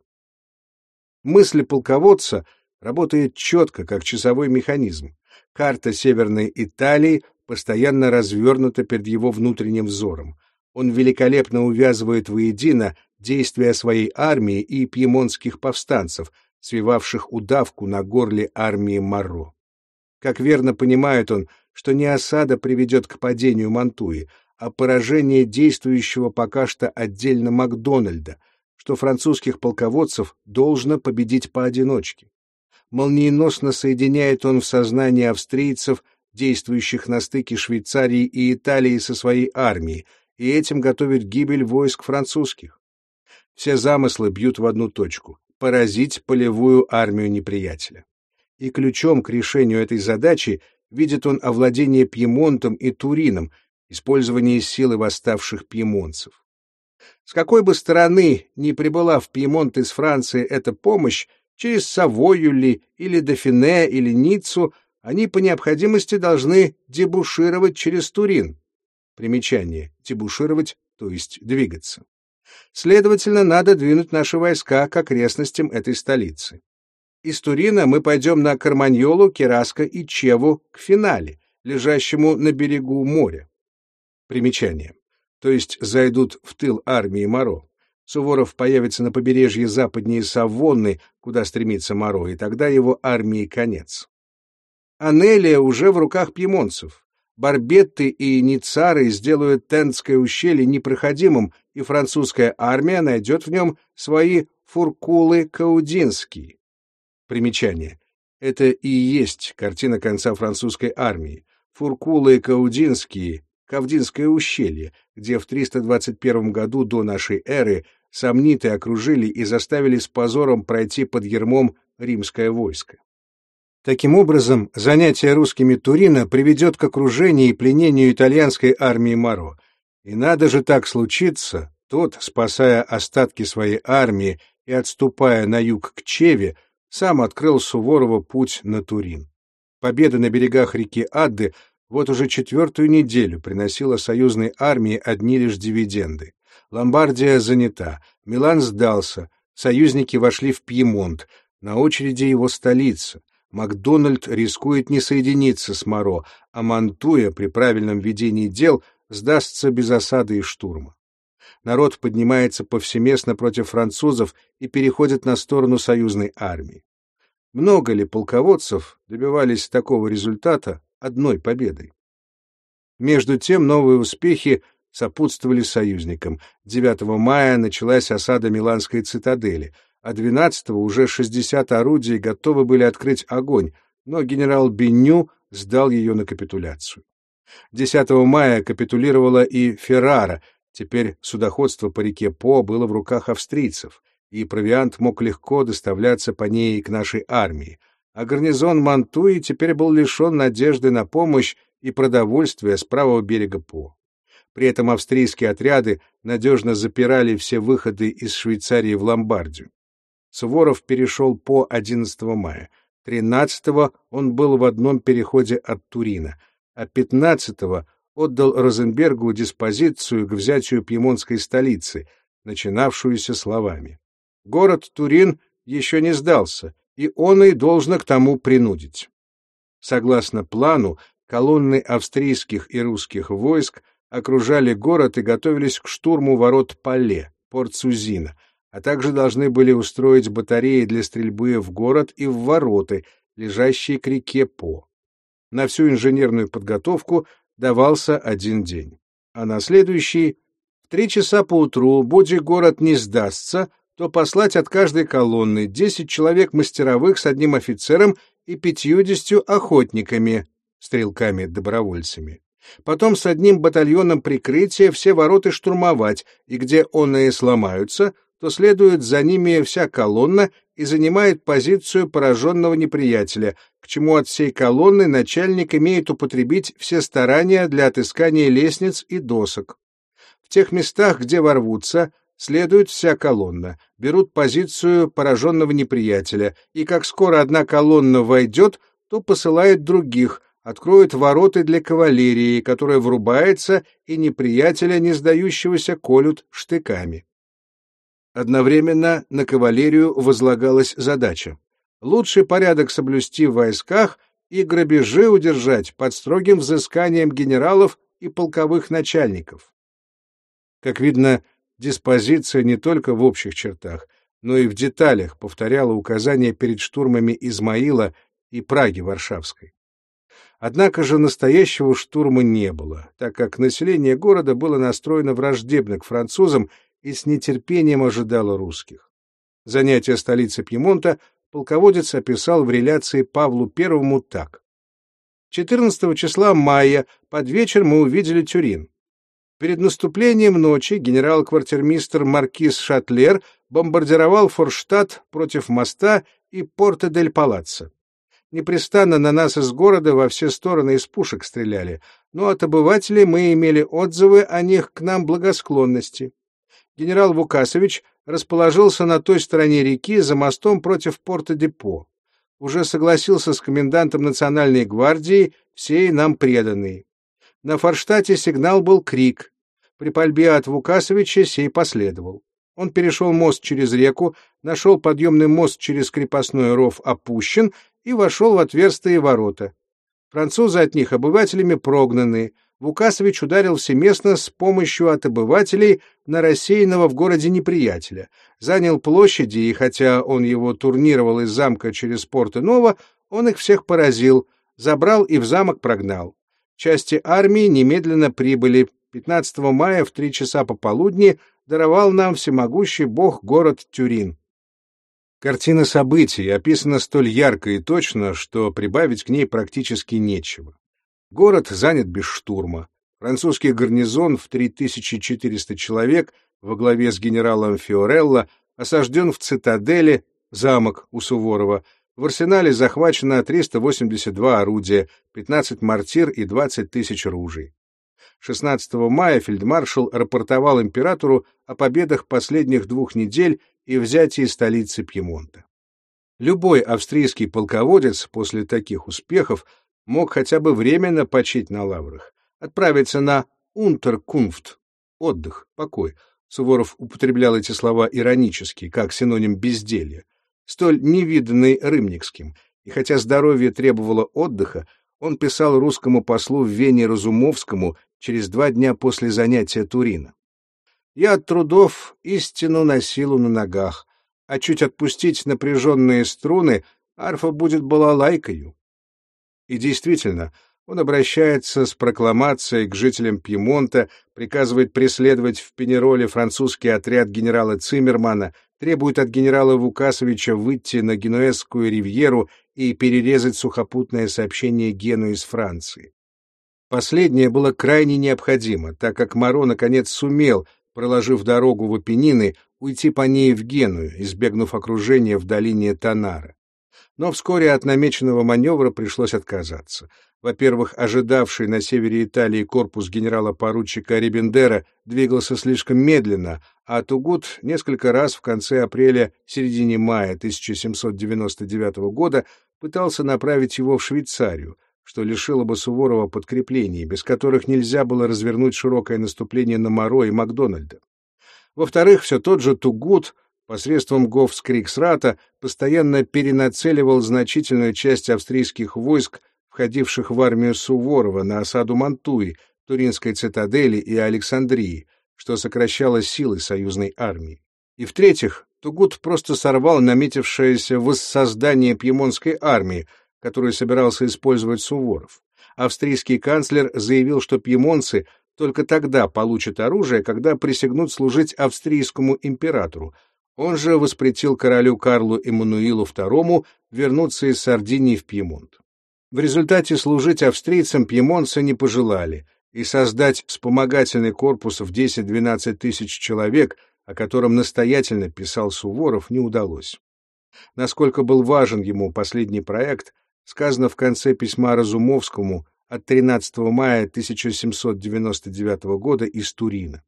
Мысли полководца — работает четко, как часовой механизм. Карта Северной Италии постоянно развернута перед его внутренним взором. Он великолепно увязывает воедино действия своей армии и пьемонтских повстанцев, свивавших удавку на горле армии Марро. Как верно понимает он, что не осада приведет к падению Мантуи, а поражение действующего пока что отдельно Макдональда, что французских полководцев должно победить поодиночке молниеносно соединяет он в сознании австрийцев, действующих на стыке Швейцарии и Италии со своей армией, и этим готовит гибель войск французских. Все замыслы бьют в одну точку — поразить полевую армию неприятеля. И ключом к решению этой задачи видит он овладение Пьемонтом и Турином, использование силы восставших пьемонцев. С какой бы стороны ни прибыла в Пьемонт из Франции эта помощь, через Савою ли, или Дофине, или Ниццу, они по необходимости должны дебушировать через Турин. Примечание. Дебушировать, то есть двигаться. Следовательно, надо двинуть наши войска к окрестностям этой столицы. Из Турина мы пойдем на Карманьолу, Кераско и Чеву к финале, лежащему на берегу моря. Примечание. То есть зайдут в тыл армии Моро. Суворов появится на побережье западнее Савонны, куда стремится Моро, и тогда его армии конец. Анелия уже в руках пьемонцев. Барбетты и Ницары сделают Тенское ущелье непроходимым, и французская армия найдет в нем свои фуркулы каудинские. Примечание. Это и есть картина конца французской армии. Фуркулы каудинские, Кавдинское ущелье, где в 321 году до нашей эры сомниты окружили и заставили с позором пройти под ермом римское войско. Таким образом, занятие русскими Турина приведет к окружению и пленению итальянской армии Маро. И надо же так случиться, тот, спасая остатки своей армии и отступая на юг к Чеве, сам открыл Суворову путь на Турин. Победа на берегах реки Адды вот уже четвертую неделю приносила союзной армии одни лишь дивиденды. Ломбардия занята, Милан сдался, союзники вошли в Пьемонт, на очереди его столица. Макдональд рискует не соединиться с Моро, а Мантуя при правильном ведении дел сдастся без осады и штурма. Народ поднимается повсеместно против французов и переходит на сторону союзной армии. Много ли полководцев добивались такого результата одной победой? Между тем новые успехи сопутствовали союзникам. 9 мая началась осада Миланской цитадели, а 12 уже 60 орудий готовы были открыть огонь, но генерал Бенню сдал ее на капитуляцию. 10 мая капитулировала и Феррара, теперь судоходство по реке По было в руках австрийцев и провиант мог легко доставляться по ней к нашей армии, а гарнизон Мантуи теперь был лишен надежды на помощь и продовольствия с правого берега По. При этом австрийские отряды надежно запирали все выходы из Швейцарии в Ломбардию. Суворов перешел по 11 мая. 13-го он был в одном переходе от Турина, а 15-го отдал Розенбергу диспозицию к взятию пьемонтской столицы, начинавшуюся словами. Город Турин еще не сдался, и он и должно к тому принудить. Согласно плану, колонны австрийских и русских войск окружали город и готовились к штурму ворот Пале, порт Сузина, а также должны были устроить батареи для стрельбы в город и в вороты, лежащие к реке По. На всю инженерную подготовку давался один день. А на следующий, в три часа поутру, будь город не сдастся, то послать от каждой колонны десять человек мастеровых с одним офицером и пятьюдесятью охотниками, стрелками-добровольцами. Потом с одним батальоном прикрытия все вороты штурмовать, и где оные сломаются, то следует за ними вся колонна и занимает позицию пораженного неприятеля, к чему от всей колонны начальник имеет употребить все старания для отыскания лестниц и досок. В тех местах, где ворвутся, следует вся колонна, берут позицию пораженного неприятеля, и как скоро одна колонна войдет, то посылают других, откроют ворота для кавалерии, которая врубается, и неприятеля, не сдающегося, колют штыками. Одновременно на кавалерию возлагалась задача лучший порядок соблюсти в войсках и грабежи удержать под строгим взысканием генералов и полковых начальников. Как видно, диспозиция не только в общих чертах, но и в деталях повторяла указания перед штурмами Измаила и Праги Варшавской. Однако же настоящего штурма не было, так как население города было настроено враждебно к французам и с нетерпением ожидало русских. Занятие столицы Пьемонта полководец описал в реляции Павлу Первому так. 14 числа мая под вечер мы увидели Тюрин. Перед наступлением ночи генерал-квартирмистр маркиз Шатлер бомбардировал Форштадт против моста и Порто-дель-Палаццо. Непрестанно на нас из города во все стороны из пушек стреляли, но от обывателей мы имели отзывы о них к нам благосклонности. Генерал Вукасович расположился на той стороне реки за мостом против порта-депо. Уже согласился с комендантом Национальной гвардии, все нам преданные. На Форштате сигнал был крик. При пальбе от Вукасовича сей последовал. Он перешел мост через реку, нашел подъемный мост через крепостной ров опущен и вошел в отверстые ворота. Французы от них обывателями прогнаны. Вукасович ударил всеместно с помощью от обывателей на рассеянного в городе неприятеля, занял площади, и хотя он его турнировал из замка через Порто-Ново, он их всех поразил, забрал и в замок прогнал. Части армии немедленно прибыли. 15 мая в три часа пополудни даровал нам всемогущий бог город Тюрин. Картина событий описана столь ярко и точно, что прибавить к ней практически нечего. Город занят без штурма. Французский гарнизон в 3400 человек во главе с генералом Фиорелло осажден в цитадели, замок у Суворова, в арсенале захвачено 382 орудия, 15 мортир и 20 тысяч ружей. 16 мая фельдмаршал рапортовал императору о победах последних двух недель и взятии столицы Пьемонта. Любой австрийский полководец после таких успехов мог хотя бы временно почить на лаврах, отправиться на унтеркунфт, отдых, покой. Суворов употреблял эти слова иронически, как синоним безделья, столь невиданный Рымникским, и хотя здоровье требовало отдыха, он писал русскому послу в Вене Разумовскому через два дня после занятия Турина. «Я от трудов истину на силу на ногах, а чуть отпустить напряженные струны, арфа будет балалайкою». И действительно, он обращается с прокламацией к жителям Пьемонта, приказывает преследовать в Пенероле французский отряд генерала Циммермана, требует от генерала Вукасовича выйти на Генуэзскую ривьеру и перерезать сухопутное сообщение Гену из Франции. Последнее было крайне необходимо, так как Моро наконец сумел, проложив дорогу в Апеннины, уйти по ней в Геную, избегнув окружения в долине Танара. Но вскоре от намеченного маневра пришлось отказаться. Во-первых, ожидавший на севере Италии корпус генерала-поручика Рибендера двигался слишком медленно, а Тугут несколько раз в конце апреля-середине мая 1799 года пытался направить его в Швейцарию, что лишило бы Суворова подкреплений, без которых нельзя было развернуть широкое наступление на Моро и Макдональда. Во-вторых, все тот же Тугут посредством Гофскриксрата постоянно перенацеливал значительную часть австрийских войск входивших в армию Суворова на осаду Мантуи, Туринской цитадели и Александрии, что сокращало силы союзной армии. И в-третьих, Тугут просто сорвал наметившееся воссоздание пьемонтской армии, которую собирался использовать Суворов. Австрийский канцлер заявил, что пьемонцы только тогда получат оружие, когда присягнут служить австрийскому императору. Он же воспретил королю Карлу Эммануилу II вернуться из Сардинии в Пьемонт. В результате служить австрийцам пьемонцы не пожелали, и создать вспомогательный корпус в 10-12 тысяч человек, о котором настоятельно писал Суворов, не удалось. Насколько был важен ему последний проект, сказано в конце письма Разумовскому от 13 мая 1799 года из Турина.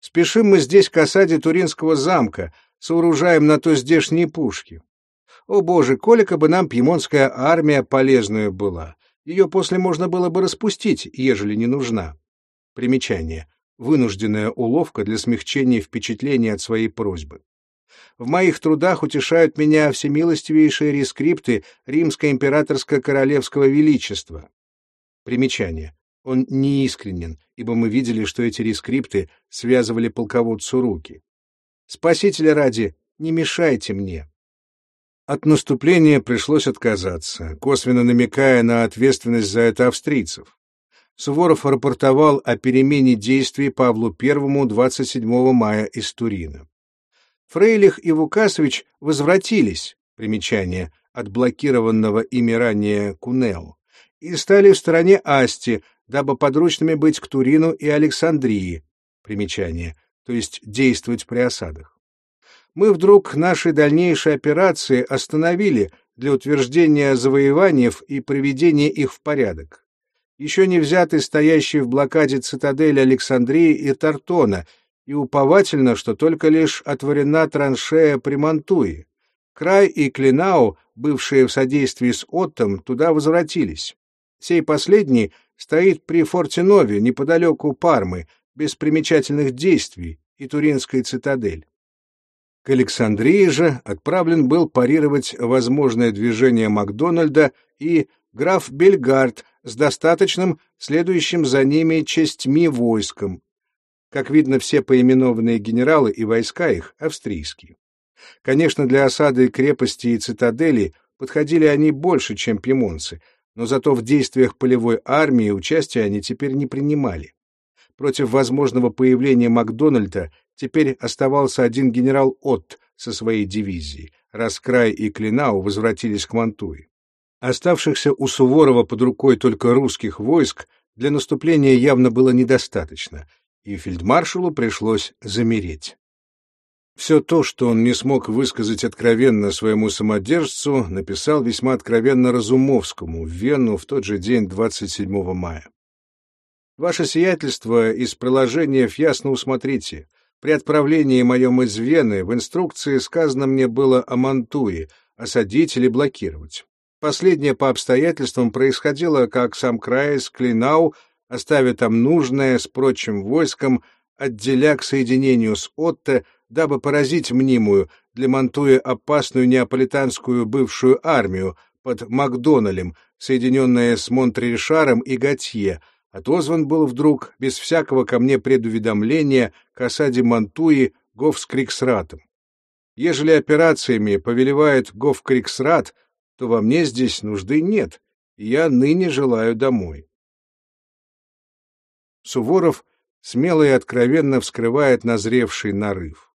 «Спешим мы здесь к осаде Туринского замка, сооружаем на то здешние пушки. О боже, колика бы нам пьемонтская армия полезную была. Ее после можно было бы распустить, ежели не нужна. Примечание. Вынужденная уловка для смягчения впечатления от своей просьбы. В моих трудах утешают меня всемилостивейшие рескрипты римско-императорско-королевского величества. Примечание. Он неискренен, ибо мы видели, что эти рескрипты связывали полководцу руки. Спасителя ради, не мешайте мне. От наступления пришлось отказаться, косвенно намекая на ответственность за это австрийцев. Суворов рапортовал о перемене действий Павлу I 27 мая из Турина. Фрейлих и Вукасович возвратились, примечание, от блокированного ими ранее Кунео, и стали в стороне Асти, дабы подручными быть к Турину и Александрии, примечание, то есть действовать при осадах мы вдруг наши дальнейшие операции остановили для утверждения завоеваний и приведения их в порядок. Еще не взяты стоящие в блокаде цитадели Александрии и Тартона, и уповательно, что только лишь отворена траншея при Мантуе. Край и Клинау, бывшие в содействии с Оттом, туда возвратились. Сей последний стоит при Фортинове, неподалеку Пармы, без примечательных действий, и Туринской цитадель. К Александрии же отправлен был парировать возможное движение Макдональда и граф Бельгард с достаточным следующим за ними частьми войском. Как видно, все поименованные генералы и войска их австрийские. Конечно, для осады крепости и цитадели подходили они больше, чем пьемонцы, но зато в действиях полевой армии участия они теперь не принимали. Против возможного появления Макдональда Теперь оставался один генерал Отт со своей дивизией. Раскрай и Клинау возвратились к Мантуи. Оставшихся у Суворова под рукой только русских войск для наступления явно было недостаточно, и фельдмаршалу пришлось замереть. Все то, что он не смог высказать откровенно своему самодержцу, написал весьма откровенно Разумовскому в Вену в тот же день 27 мая. «Ваше сиятельство из приложения ясно усмотрите. При отправлении моем из Вены в инструкции сказано мне было о Мантуе, осадить или блокировать. Последнее по обстоятельствам происходило, как сам Краес Клинау, оставя там нужное с прочим войском, отделя к соединению с Отто, дабы поразить мнимую, для Мантуя опасную неаполитанскую бывшую армию под Макдоналем, соединенная с Монтреришаром и Готье, отозван был вдруг, без всякого ко мне предуведомления, к осаде Мантуи Гофскриксратом. Ежели операциями повелевает Гофкриксрат, то во мне здесь нужды нет, и я ныне желаю домой. Суворов смело и откровенно вскрывает назревший нарыв.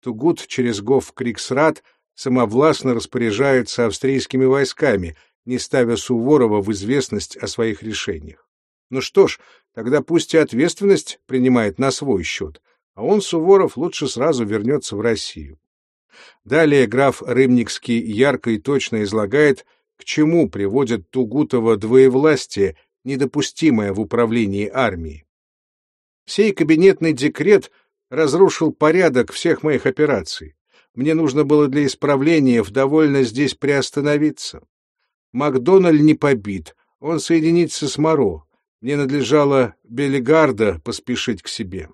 Тугут через Гофкриксрат самовластно распоряжается австрийскими войсками, не ставя Суворова в известность о своих решениях. Ну что ж, тогда пусть и ответственность принимает на свой счет, а он, Суворов, лучше сразу вернется в Россию. Далее граф Рымникский ярко и точно излагает, к чему приводит Тугутова двоевластие, недопустимое в управлении армией. Сей кабинетный декрет разрушил порядок всех моих операций. Мне нужно было для исправления довольно здесь приостановиться. Макдональ не побит, он соединится с Моро. Мне надлежало Белигарда поспешить к себе.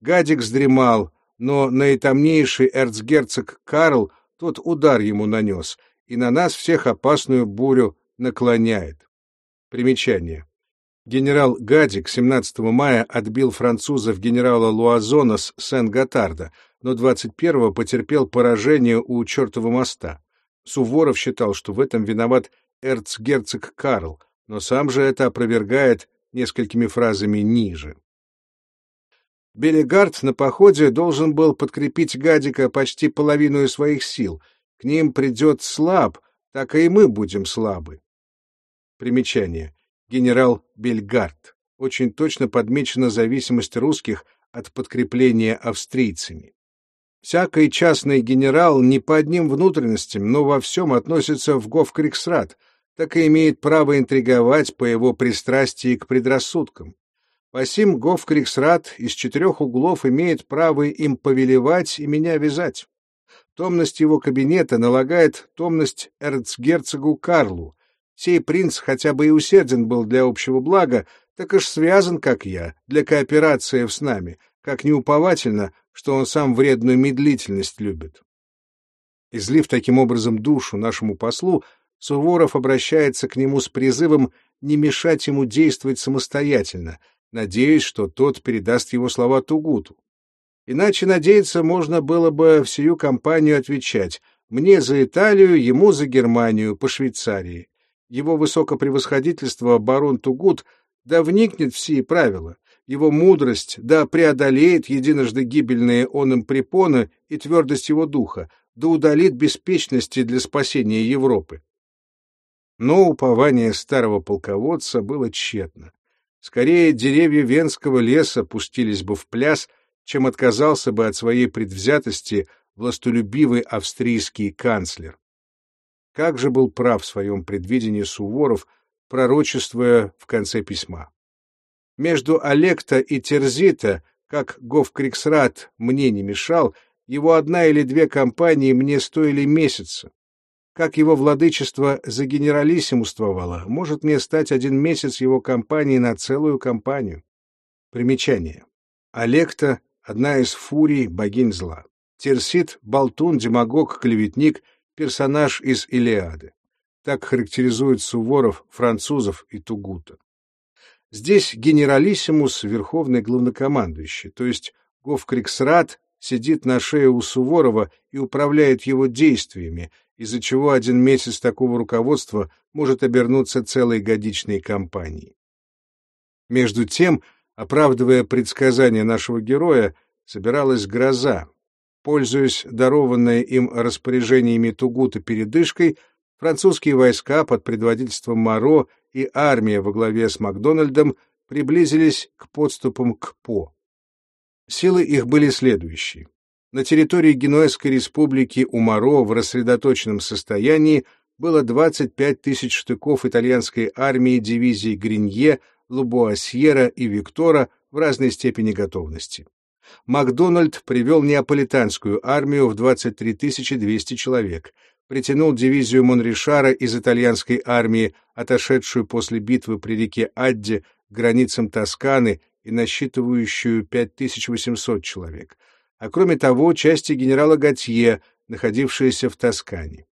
Гадик вздремал, но наитомнейший эрцгерцог Карл тот удар ему нанес, и на нас всех опасную бурю наклоняет. Примечание. Генерал Гадик 17 мая отбил французов генерала Луазона с Сен-Готарда, но 21-го потерпел поражение у чертова моста. Суворов считал, что в этом виноват эрцгерцог Карл, но сам же это опровергает несколькими фразами ниже. Белигард на походе должен был подкрепить Гадика почти половину своих сил. К ним придет слаб, так и мы будем слабы. Примечание. Генерал Бельгард. Очень точно подмечена зависимость русских от подкрепления австрийцами. Всякий частный генерал не по одним внутренностям, но во всем относится в Гофкриксрат, так и имеет право интриговать по его пристрастии к предрассудкам. Посим Гофкриксрат из четырех углов имеет право им повелевать и меня вязать. Томность его кабинета налагает томность эрцгерцогу Карлу. Сей принц хотя бы и усерден был для общего блага, так уж связан, как я, для кооперации с нами, как неуповательно, что он сам вредную медлительность любит. Излив таким образом душу нашему послу, Суворов обращается к нему с призывом не мешать ему действовать самостоятельно — надеясь, что тот передаст его слова Тугуту. Иначе надеяться можно было бы всю компанию отвечать «мне за Италию, ему за Германию, по Швейцарии». Его высокопревосходительство барон Тугут да вникнет в сии правила, его мудрость да преодолеет единожды гибельные он им препоны и твердость его духа, да удалит беспечности для спасения Европы. Но упование старого полководца было тщетно. Скорее, деревья Венского леса пустились бы в пляс, чем отказался бы от своей предвзятости властолюбивый австрийский канцлер. Как же был прав в своем предвидении Суворов, пророчествуя в конце письма. Между Олекта и Терзита, как Гофкриксрат мне не мешал, его одна или две компании мне стоили месяца. Как его владычество загенералиссимуствовало, может мне стать один месяц его кампании на целую кампанию. Примечание. Олекта — одна из фурий богинь зла. Терсит — болтун, демагог, клеветник, персонаж из Илиады. Так характеризует Суворов, французов и Тугута. Здесь генералиссимус — верховный главнокомандующий, то есть Говкриксрат сидит на шее у Суворова и управляет его действиями, из-за чего один месяц такого руководства может обернуться целой годичной кампанией. Между тем, оправдывая предсказания нашего героя, собиралась гроза. Пользуясь дарованной им распоряжениями Тугута передышкой, французские войска под предводительством Маро и армия во главе с Макдональдом приблизились к подступам к По. Силы их были следующие. На территории Генуэзской республики у Моро в рассредоточенном состоянии было 25 тысяч штыков итальянской армии дивизий Гринье, Лубуасьера и Виктора в разной степени готовности. Макдональд привел неаполитанскую армию в 23 200 человек, притянул дивизию Монришара из итальянской армии, отошедшую после битвы при реке Адде к границам Тосканы и насчитывающую 5800 человек, а кроме того части генерала Готье, находившиеся в Тоскане.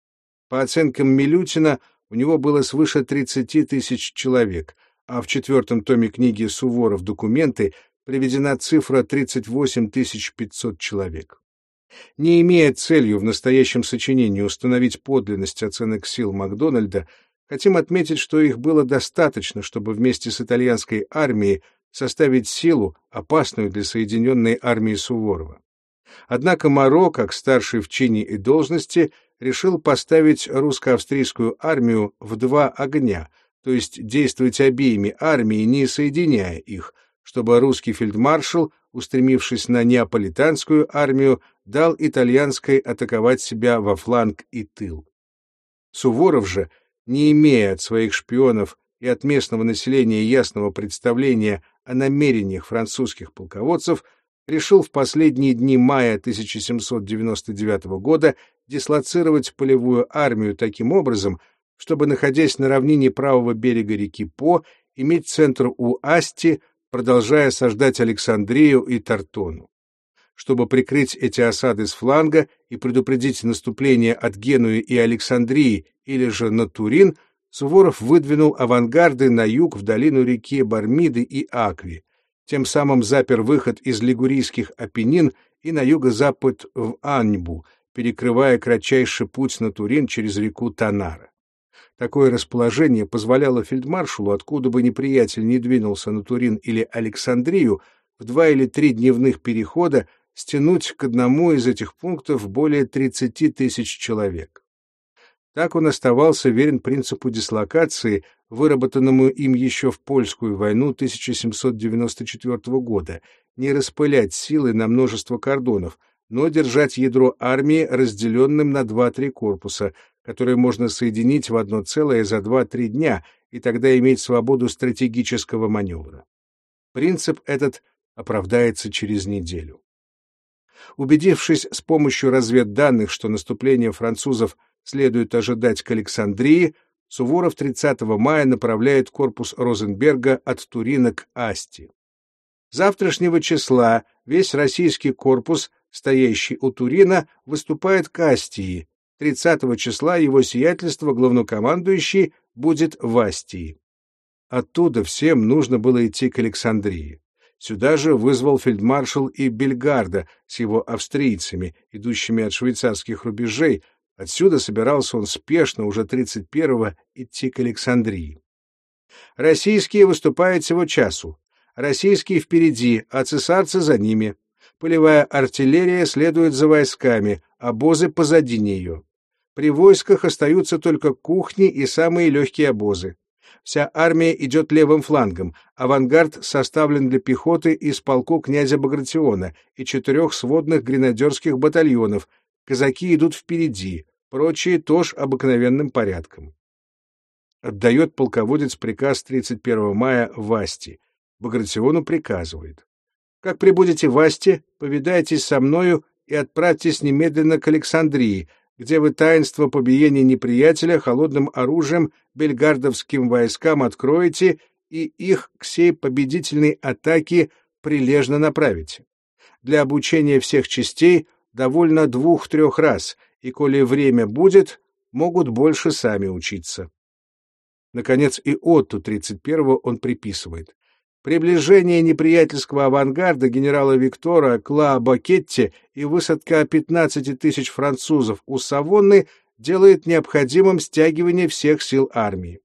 По оценкам Милютина, у него было свыше 30 тысяч человек, а в четвертом томе книги «Суворов. Документы» приведена цифра 38 500 человек. Не имея целью в настоящем сочинении установить подлинность оценок сил Макдональда, хотим отметить, что их было достаточно, чтобы вместе с итальянской армией составить силу, опасную для Соединенной армии Суворова. Однако Моро, как старший в чине и должности, решил поставить русско-австрийскую армию в два огня, то есть действовать обеими армиями, не соединяя их, чтобы русский фельдмаршал, устремившись на неаполитанскую армию, дал итальянской атаковать себя во фланг и тыл. Суворов же, не имея от своих шпионов и от местного населения ясного представления о намерениях французских полководцев, решил в последние дни мая 1799 года дислоцировать полевую армию таким образом, чтобы, находясь на равнине правого берега реки По, иметь центр у Асти, продолжая осаждать Александрию и Тартону. Чтобы прикрыть эти осады с фланга и предупредить наступление от Генуи и Александрии или же на Турин, Суворов выдвинул авангарды на юг в долину реки Бармиды и Акви, тем самым запер выход из Лигурийских Апеннин и на юго-запад в Аньбу, перекрывая кратчайший путь на Турин через реку Танара. Такое расположение позволяло фельдмаршалу, откуда бы неприятель не двинулся на Турин или Александрию, в два или три дневных перехода стянуть к одному из этих пунктов более 30 тысяч человек. Так он оставался верен принципу дислокации, выработанному им еще в Польскую войну 1794 года, не распылять силы на множество кордонов, но держать ядро армии разделенным на два-три корпуса, которые можно соединить в одно целое за два-три дня и тогда иметь свободу стратегического маневра. Принцип этот оправдается через неделю. Убедившись с помощью разведданных, что наступление французов следует ожидать к Александрии, Суворов 30 мая направляет корпус Розенберга от Турина к Асти. Завтрашнего числа весь российский корпус, стоящий у Турина, выступает к Астии. 30 числа его сиятельство главнокомандующий будет в Астии. Оттуда всем нужно было идти к Александрии. Сюда же вызвал фельдмаршал и Бельгарда с его австрийцами, идущими от швейцарских рубежей. Отсюда собирался он спешно, уже 31-го, идти к Александрии. Российские выступают всего часу. Российские впереди, а цесарцы за ними. Полевая артиллерия следует за войсками, обозы позади нее. При войсках остаются только кухни и самые легкие обозы. Вся армия идет левым флангом. Авангард составлен для пехоты из полку князя Багратиона и четырех сводных гренадерских батальонов. Казаки идут впереди, прочие тоже обыкновенным порядком. Отдает полководец приказ 31 мая Васти. Багратиону приказывает. Как прибудете в Асте, повидайтесь со мною и отправьтесь немедленно к Александрии, где вы таинство побиения неприятеля холодным оружием бельгардовским войскам откроете и их к сей победительной атаке прилежно направите. Для обучения всех частей довольно двух-трех раз, и коли время будет, могут больше сами учиться. Наконец и Отту 31-го он приписывает. Приближение неприятельского авангарда генерала Виктора к Ла-Бакетте и высадка 15 тысяч французов у Савонны делает необходимым стягивание всех сил армии.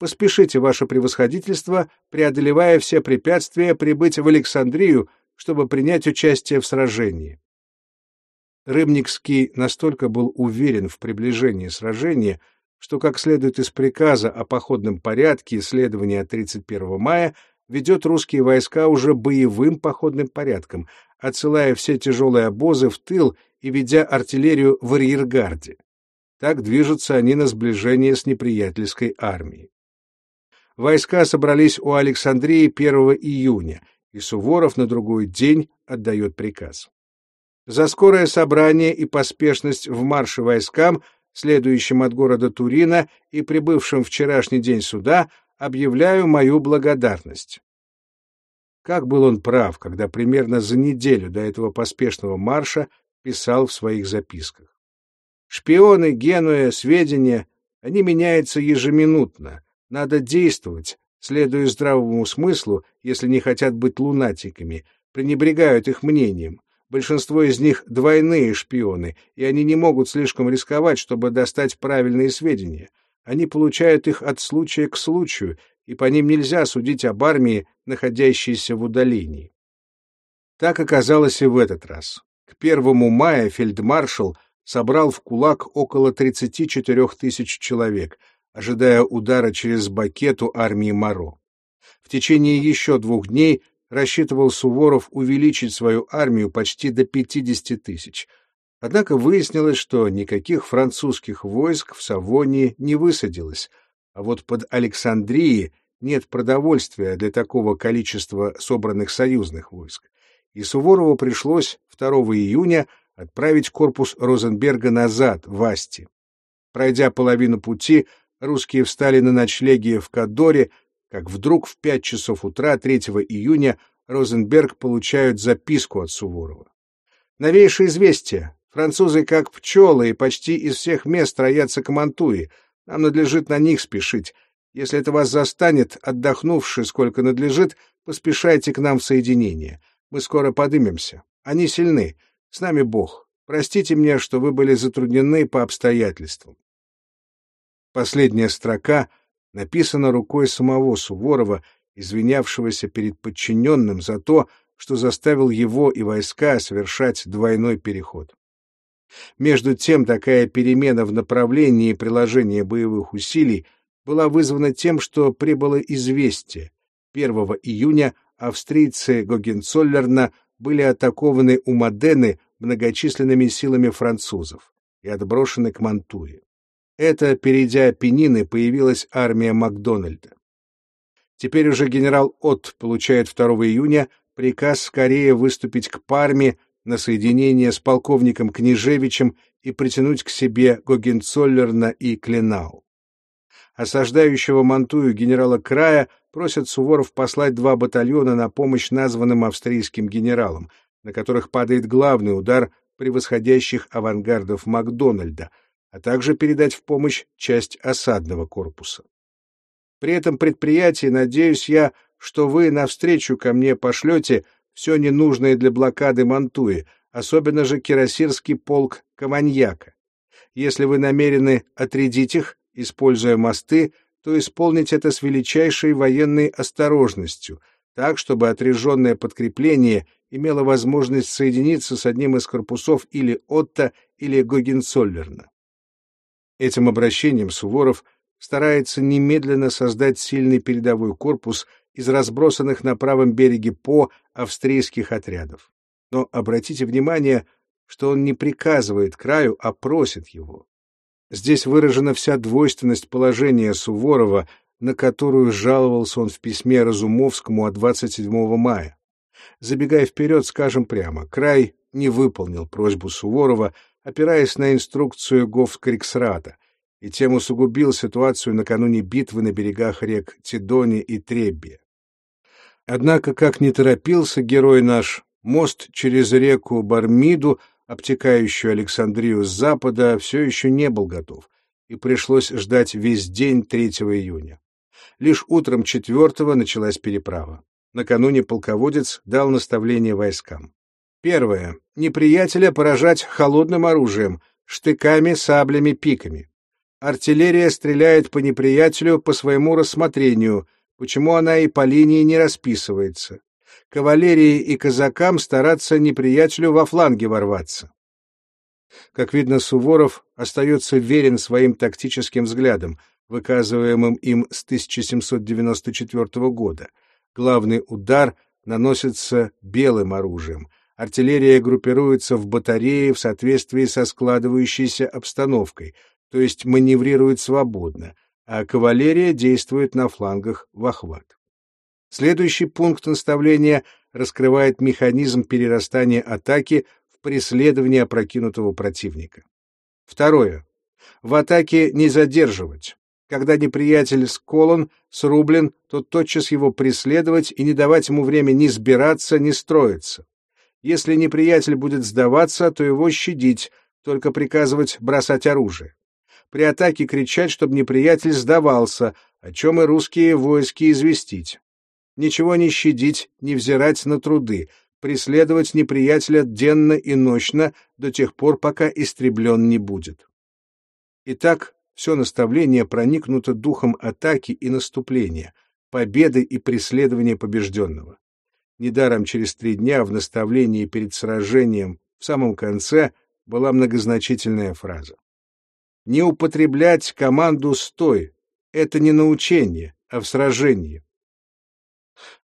Поспешите, ваше превосходительство, преодолевая все препятствия, прибыть в Александрию, чтобы принять участие в сражении. Рыбникский настолько был уверен в приближении сражения, что, как следует из приказа о походном порядке исследования 31 мая, ведет русские войска уже боевым походным порядком, отсылая все тяжелые обозы в тыл и ведя артиллерию в арьергарде. Так движутся они на сближение с неприятельской армией. Войска собрались у Александрии 1 июня, и Суворов на другой день отдает приказ. За скорое собрание и поспешность в марше войскам следующим от города Турина и прибывшим вчерашний день сюда, объявляю мою благодарность. Как был он прав, когда примерно за неделю до этого поспешного марша писал в своих записках. Шпионы, Генуя, сведения, они меняются ежеминутно. Надо действовать, следуя здравому смыслу, если не хотят быть лунатиками, пренебрегают их мнением. Большинство из них двойные шпионы, и они не могут слишком рисковать, чтобы достать правильные сведения. Они получают их от случая к случаю, и по ним нельзя судить об армии, находящейся в удалении. Так оказалось и в этот раз. К первому мая фельдмаршал собрал в кулак около 34 тысяч человек, ожидая удара через Бакету армии Моро. В течение еще двух дней рассчитывал Суворов увеличить свою армию почти до 50 тысяч. Однако выяснилось, что никаких французских войск в Савонии не высадилось, а вот под Александрией нет продовольствия для такого количества собранных союзных войск. И Суворову пришлось 2 июня отправить корпус Розенберга назад, в Асти. Пройдя половину пути, русские встали на ночлеге в Кадоре, как вдруг в пять часов утра 3 июня Розенберг получают записку от Суворова. Новейшее известие. Французы как пчелы и почти из всех мест роятся к Мантуи. Нам надлежит на них спешить. Если это вас застанет, отдохнувши сколько надлежит, поспешайте к нам в соединение. Мы скоро подымемся. Они сильны. С нами Бог. Простите мне, что вы были затруднены по обстоятельствам. Последняя строка написана рукой самого Суворова, извинявшегося перед подчиненным за то, что заставил его и войска совершать двойной переход. Между тем, такая перемена в направлении приложения боевых усилий была вызвана тем, что прибыло известие. 1 июня австрийцы Гогенцоллерна были атакованы у Модены многочисленными силами французов и отброшены к Мантуе. Это, перейдя Пенины, появилась армия Макдональда. Теперь уже генерал Отт получает 2 июня приказ скорее выступить к Парме на соединение с полковником Княжевичем и притянуть к себе Гогенцоллерна и Кленау. Осаждающего Мантую генерала Края просят Суворов послать два батальона на помощь названным австрийским генералам, на которых падает главный удар превосходящих авангардов Макдональда, а также передать в помощь часть осадного корпуса. При этом предприятии, надеюсь я, что вы навстречу ко мне пошлете все ненужное для блокады Мантуи, особенно же кирасирский полк Каманьяка. Если вы намерены отрядить их, используя мосты, то исполнить это с величайшей военной осторожностью, так, чтобы отряженное подкрепление имело возможность соединиться с одним из корпусов или Отто, или Гогенцоллерна. Этим обращением Суворов старается немедленно создать сильный передовой корпус из разбросанных на правом береге По австрийских отрядов. Но обратите внимание, что он не приказывает краю, а просит его. Здесь выражена вся двойственность положения Суворова, на которую жаловался он в письме Разумовскому от 27 мая. Забегая вперед, скажем прямо, край не выполнил просьбу Суворова опираясь на инструкцию Гофкриксрата, и тем усугубил ситуацию накануне битвы на берегах рек Тидони и Требби. Однако, как не торопился герой наш, мост через реку Бармиду, обтекающую Александрию с запада, все еще не был готов, и пришлось ждать весь день 3 июня. Лишь утром 4 началась переправа. Накануне полководец дал наставление войскам. Первое. Неприятеля поражать холодным оружием, штыками, саблями, пиками. Артиллерия стреляет по неприятелю по своему рассмотрению, почему она и по линии не расписывается. Кавалерии и казакам стараться неприятелю во фланге ворваться. Как видно, Суворов остается верен своим тактическим взглядам, выказываемым им с 1794 года. Главный удар наносится белым оружием — артиллерия группируется в батареи в соответствии со складывающейся обстановкой, то есть маневрирует свободно, а кавалерия действует на флангах в охват. Следующий пункт наставления раскрывает механизм перерастания атаки в преследование опрокинутого противника. Второе. В атаке не задерживать. Когда неприятель сколон, срублен, то тотчас его преследовать и не давать ему время ни сбираться, ни строиться. Если неприятель будет сдаваться, то его щадить, только приказывать бросать оружие. При атаке кричать, чтобы неприятель сдавался, о чем и русские войски известить. Ничего не щадить, не взирать на труды, преследовать неприятеля денно и ночно до тех пор, пока истреблен не будет. Итак, все наставление проникнуто духом атаки и наступления, победы и преследования побежденного. Недаром через три дня в наставлении перед сражением в самом конце была многозначительная фраза. «Не употреблять команду «стой» — это не научение, а в сражении».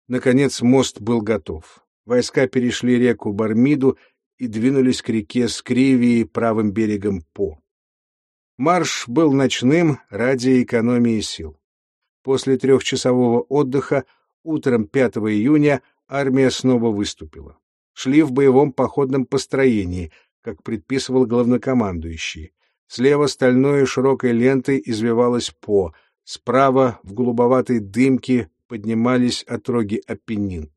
Наконец мост был готов. Войска перешли реку Бармиду и двинулись к реке Скривии правым берегом По. Марш был ночным ради экономии сил. После трехчасового отдыха утром 5 июня армия снова выступила. Шли в боевом походном построении, как предписывал главнокомандующий. Слева стальной широкой лентой извивалась По, справа в голубоватой дымке поднимались отроги Апеннин.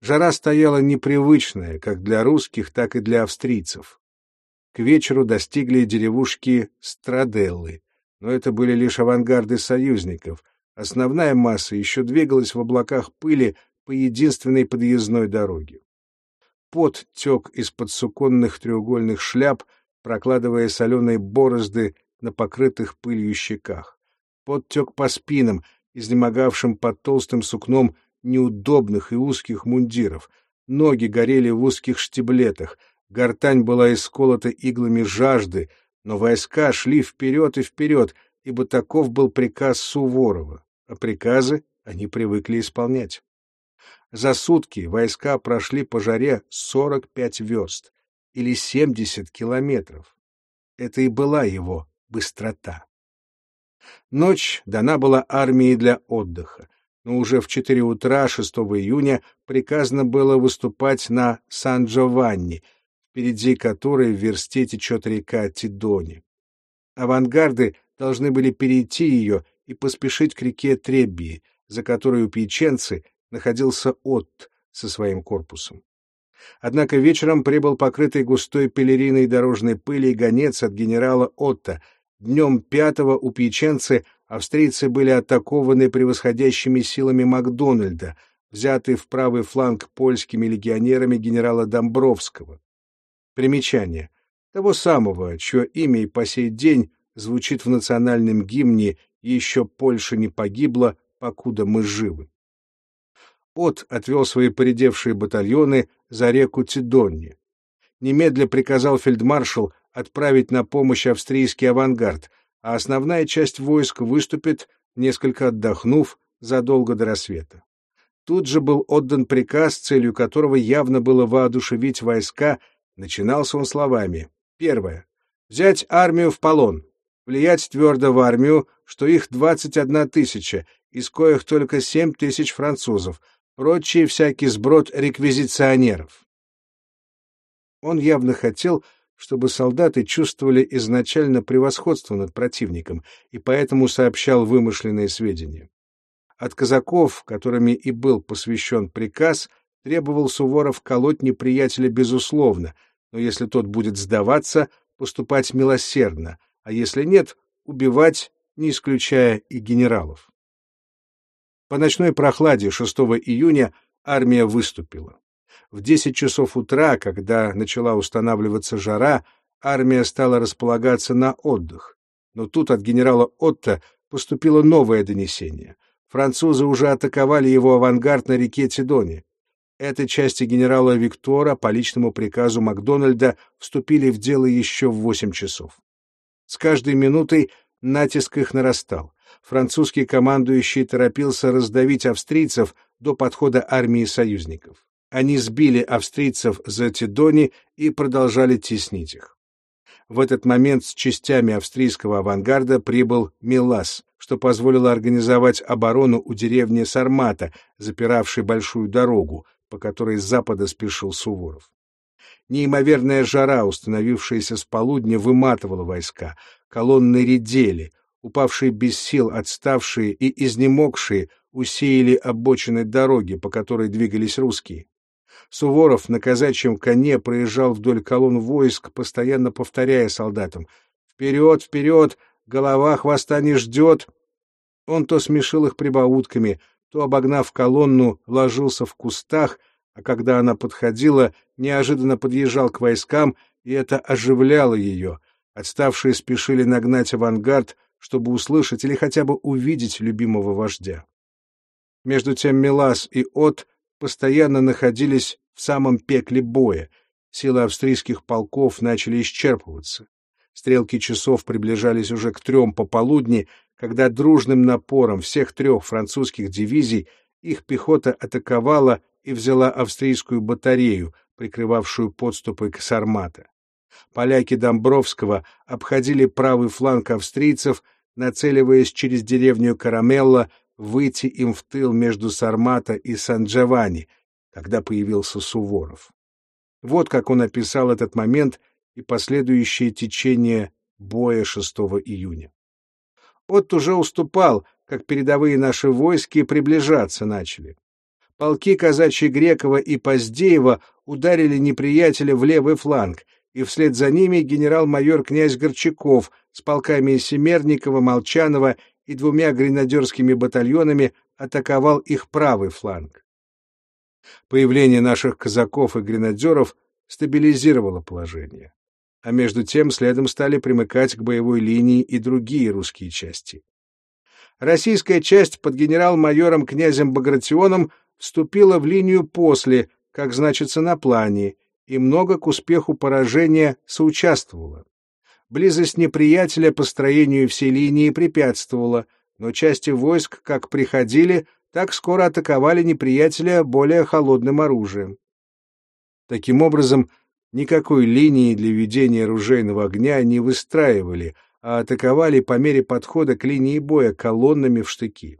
Жара стояла непривычная, как для русских, так и для австрийцев к вечеру достигли деревушки Страделлы, но это были лишь авангарды союзников. Основная масса еще двигалась в облаках пыли по единственной подъездной дороге. Пот тек из-под суконных треугольных шляп, прокладывая соленые борозды на покрытых пылью щеках. Пот тек по спинам, изнемогавшим под толстым сукном неудобных и узких мундиров. Ноги горели в узких штиблетах, Гортань была исколота иглами жажды, но войска шли вперед и вперед, ибо таков был приказ Суворова, а приказы они привыкли исполнять. За сутки войска прошли по жаре 45 верст или 70 километров. Это и была его быстрота. Ночь дана была армии для отдыха, но уже в 4 утра 6 июня приказано было выступать на Сан-Джованни — впереди которой в версте течет река Тидони. Авангарды должны были перейти ее и поспешить к реке Треббии, за которой у пьяченцы находился Отт со своим корпусом. Однако вечером прибыл покрытый густой пелериной дорожной пыли гонец от генерала Отта. Днем пятого у пьяченцы австрийцы были атакованы превосходящими силами Макдональда, взятые в правый фланг польскими легионерами генерала Домбровского. Примечание. Того самого, чье имя и по сей день звучит в национальном гимне «Еще Польша не погибла, покуда мы живы». От отвел свои поредевшие батальоны за реку Тидонни. Немедля приказал фельдмаршал отправить на помощь австрийский авангард, а основная часть войск выступит, несколько отдохнув, задолго до рассвета. Тут же был отдан приказ, целью которого явно было воодушевить войска Начинался он словами. Первое. Взять армию в полон. Влиять твердо в армию, что их 21 тысяча, из коих только 7 тысяч французов, прочие всякий сброд реквизиционеров. Он явно хотел, чтобы солдаты чувствовали изначально превосходство над противником, и поэтому сообщал вымышленные сведения. От казаков, которыми и был посвящен приказ, требовал Суворов колоть неприятеля безусловно, но если тот будет сдаваться, поступать милосердно, а если нет, убивать, не исключая и генералов. По ночной прохладе 6 июня армия выступила. В 10 часов утра, когда начала устанавливаться жара, армия стала располагаться на отдых. Но тут от генерала Отто поступило новое донесение. Французы уже атаковали его авангард на реке Тидоне. Этой части генерала Виктора по личному приказу Макдональда вступили в дело еще в восемь часов. С каждой минутой натиск их нарастал. Французский командующий торопился раздавить австрийцев до подхода армии союзников. Они сбили австрийцев за Тидони и продолжали теснить их. В этот момент с частями австрийского авангарда прибыл Милас, что позволило организовать оборону у деревни Сармата, запиравшей большую дорогу, по которой с запада спешил Суворов. Неимоверная жара, установившаяся с полудня, выматывала войска. колонны редели, упавшие без сил, отставшие и изнемогшие усеяли обочины дороги, по которой двигались русские. Суворов на казачьем коне проезжал вдоль колонн войск, постоянно повторяя солдатам «Вперед, вперед! Голова хвоста не ждет!» Он то смешил их прибаутками, то, обогнав колонну, ложился в кустах, а когда она подходила, неожиданно подъезжал к войскам, и это оживляло ее. Отставшие спешили нагнать авангард, чтобы услышать или хотя бы увидеть любимого вождя. Между тем Мелас и От постоянно находились в самом пекле боя. Силы австрийских полков начали исчерпываться. Стрелки часов приближались уже к трем пополудни, когда дружным напором всех трех французских дивизий их пехота атаковала и взяла австрийскую батарею, прикрывавшую подступы к Сармата. Поляки Домбровского обходили правый фланг австрийцев, нацеливаясь через деревню Карамелла выйти им в тыл между Сармата и Сан-Джованни, когда появился Суворов. Вот как он описал этот момент и последующее течение боя 6 июня. Отт уже уступал, как передовые наши войски приближаться начали. Полки казачьи Грекова и Поздеева ударили неприятеля в левый фланг, и вслед за ними генерал-майор князь Горчаков с полками Семерникова, Молчанова и двумя гренадерскими батальонами атаковал их правый фланг. Появление наших казаков и гренадеров стабилизировало положение. А между тем следом стали примыкать к боевой линии и другие русские части. Российская часть под генерал-майором князем Багратионом вступила в линию после, как значится на плане, и много к успеху поражения соучаствовала. Близость неприятеля построению всей линии препятствовала, но части войск как приходили, так скоро атаковали неприятеля более холодным оружием. Таким образом, никакой линии для ведения оружейного огня не выстраивали, а атаковали по мере подхода к линии боя колоннами в штыки.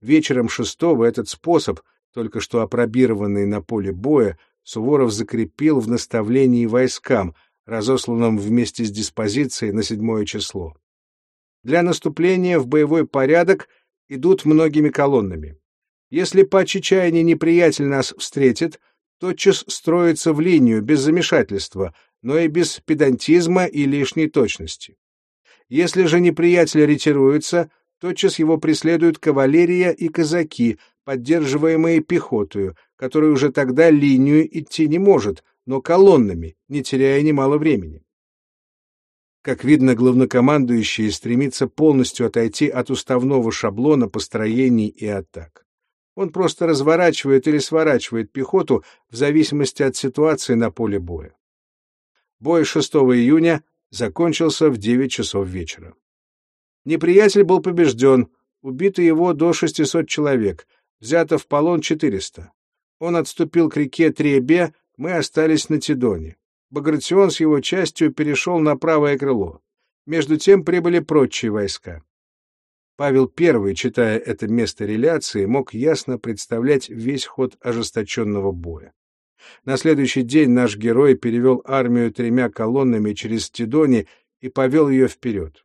Вечером шестого этот способ, только что опробированный на поле боя, Суворов закрепил в наставлении войскам — разосланном вместе с диспозицией на седьмое число. Для наступления в боевой порядок идут многими колоннами. Если по чечаянии неприятель нас встретит, тотчас строится в линию без замешательства, но и без педантизма и лишней точности. Если же неприятель ретируется, тотчас его преследуют кавалерия и казаки, поддерживаемые пехотою, которая уже тогда линию идти не может, но колоннами, не теряя немало времени. Как видно, главнокомандующий стремится полностью отойти от уставного шаблона построений и атак. Он просто разворачивает или сворачивает пехоту в зависимости от ситуации на поле боя. Бой 6 июня закончился в 9 часов вечера. Неприятель был побежден, убито его до 600 человек, взято в полон 400. Он отступил к реке Требе, мы остались на Тидоне. Багратион с его частью перешел на правое крыло. Между тем прибыли прочие войска. Павел I, читая это место реляции, мог ясно представлять весь ход ожесточенного боя. На следующий день наш герой перевел армию тремя колоннами через Тидони и повел ее вперед.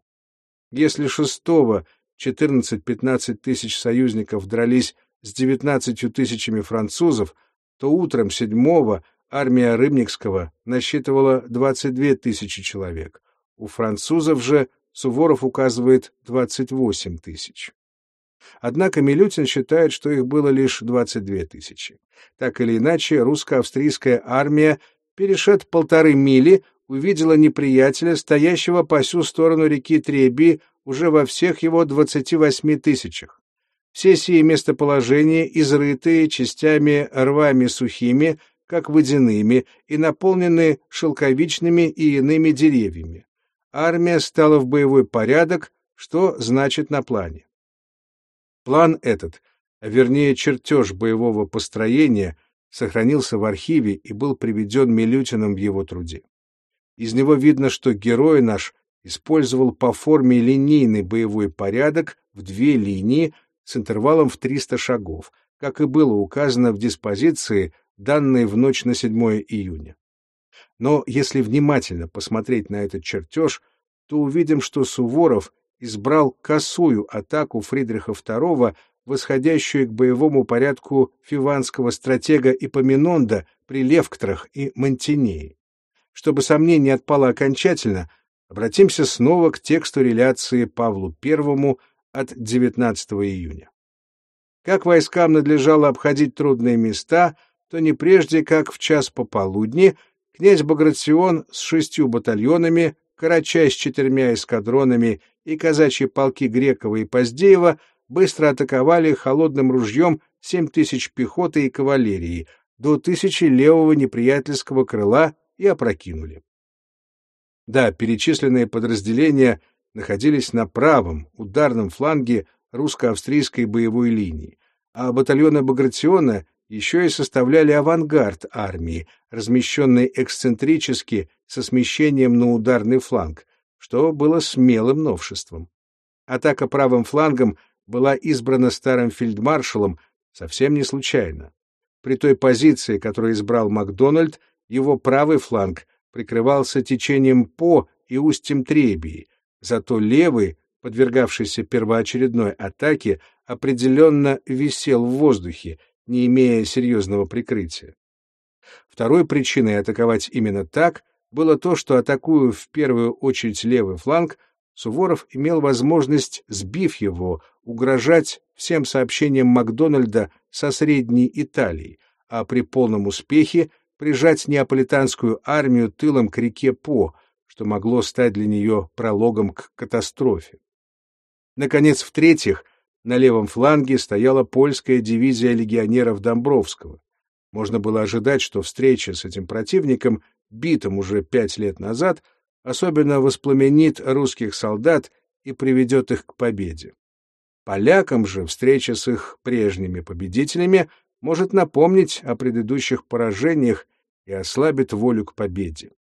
Если шестого 14-15 тысяч союзников дрались с 19 тысячами французов, то утром седьмого армия Рыбникского насчитывала 22 тысячи человек. У французов же Суворов указывает 28 тысяч. Однако Милютин считает, что их было лишь 22 тысячи. Так или иначе, русско-австрийская армия, перешед полторы мили, увидела неприятеля, стоящего по всю сторону реки Треби, уже во всех его 28 тысячах. Все сии местоположения, изрытые частями рвами сухими, как водяными, и наполнены шелковичными и иными деревьями. Армия стала в боевой порядок, что значит на плане. План этот, а вернее чертеж боевого построения, сохранился в архиве и был приведен Милютиным в его труде. Из него видно, что герой наш использовал по форме линейный боевой порядок в две линии с интервалом в 300 шагов, как и было указано в диспозиции, данной в ночь на 7 июня. Но если внимательно посмотреть на этот чертеж, то увидим, что Суворов избрал косую атаку Фридриха II, восходящую к боевому порядку фиванского стратега Ипоминонда при Левктрах и Монтинее. Чтобы сомнение отпало окончательно, обратимся снова к тексту реляции Павлу I от 19 июня. Как войскам надлежало обходить трудные места, то не прежде, как в час пополудни, князь Багратион с шестью батальонами, Карачай с четырьмя эскадронами и казачьи полки Грекова и Поздеева быстро атаковали холодным ружьем семь тысяч пехоты и кавалерии, до тысячи левого неприятельского крыла и опрокинули. Да, перечисленные подразделения находились на правом, ударном фланге русско-австрийской боевой линии, а батальоны Багратиона еще и составляли авангард армии, размещенный эксцентрически со смещением на ударный фланг, что было смелым новшеством. Атака правым флангом была избрана старым фельдмаршалом совсем не случайно. При той позиции, которую избрал Макдональд, его правый фланг прикрывался течением По и устьем Требии, зато левый, подвергавшийся первоочередной атаке, определенно висел в воздухе, не имея серьезного прикрытия. Второй причиной атаковать именно так было то, что, атакуя в первую очередь левый фланг, Суворов имел возможность, сбив его, угрожать всем сообщениям Макдональда со Средней Италии, а при полном успехе прижать неаполитанскую армию тылом к реке По, что могло стать для нее прологом к катастрофе. Наконец, в-третьих, на левом фланге стояла польская дивизия легионеров Домбровского. Можно было ожидать, что встреча с этим противником, битым уже пять лет назад, особенно воспламенит русских солдат и приведет их к победе. Полякам же встреча с их прежними победителями может напомнить о предыдущих поражениях и ослабит волю к победе.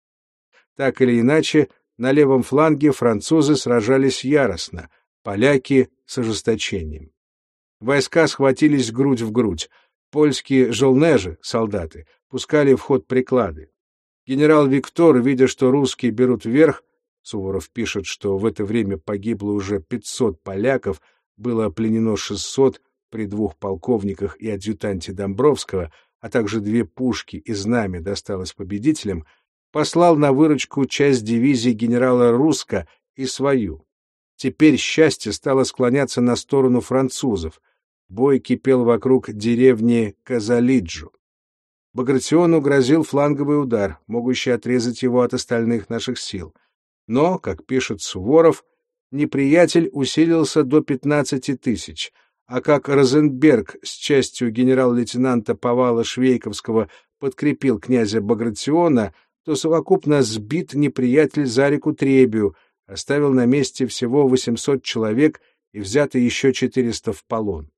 Так или иначе, на левом фланге французы сражались яростно, поляки — с ожесточением. Войска схватились грудь в грудь. Польские желнежи, солдаты, пускали в ход приклады. Генерал Виктор, видя, что русские берут вверх, Суворов пишет, что в это время погибло уже 500 поляков, было пленено 600 при двух полковниках и адъютанте Домбровского, а также две пушки и знамя досталось победителям, послал на выручку часть дивизии генерала Руска и свою. Теперь счастье стало склоняться на сторону французов. Бой кипел вокруг деревни Казалиджу. Багратиону грозил фланговый удар, могущий отрезать его от остальных наших сил. Но, как пишет Суворов, неприятель усилился до 15 тысяч, а как Розенберг с частью генерал-лейтенанта Павала Швейковского подкрепил князя Багратиона, то совокупно сбит неприятель за реку Требию, оставил на месте всего 800 человек и взято еще 400 в полон.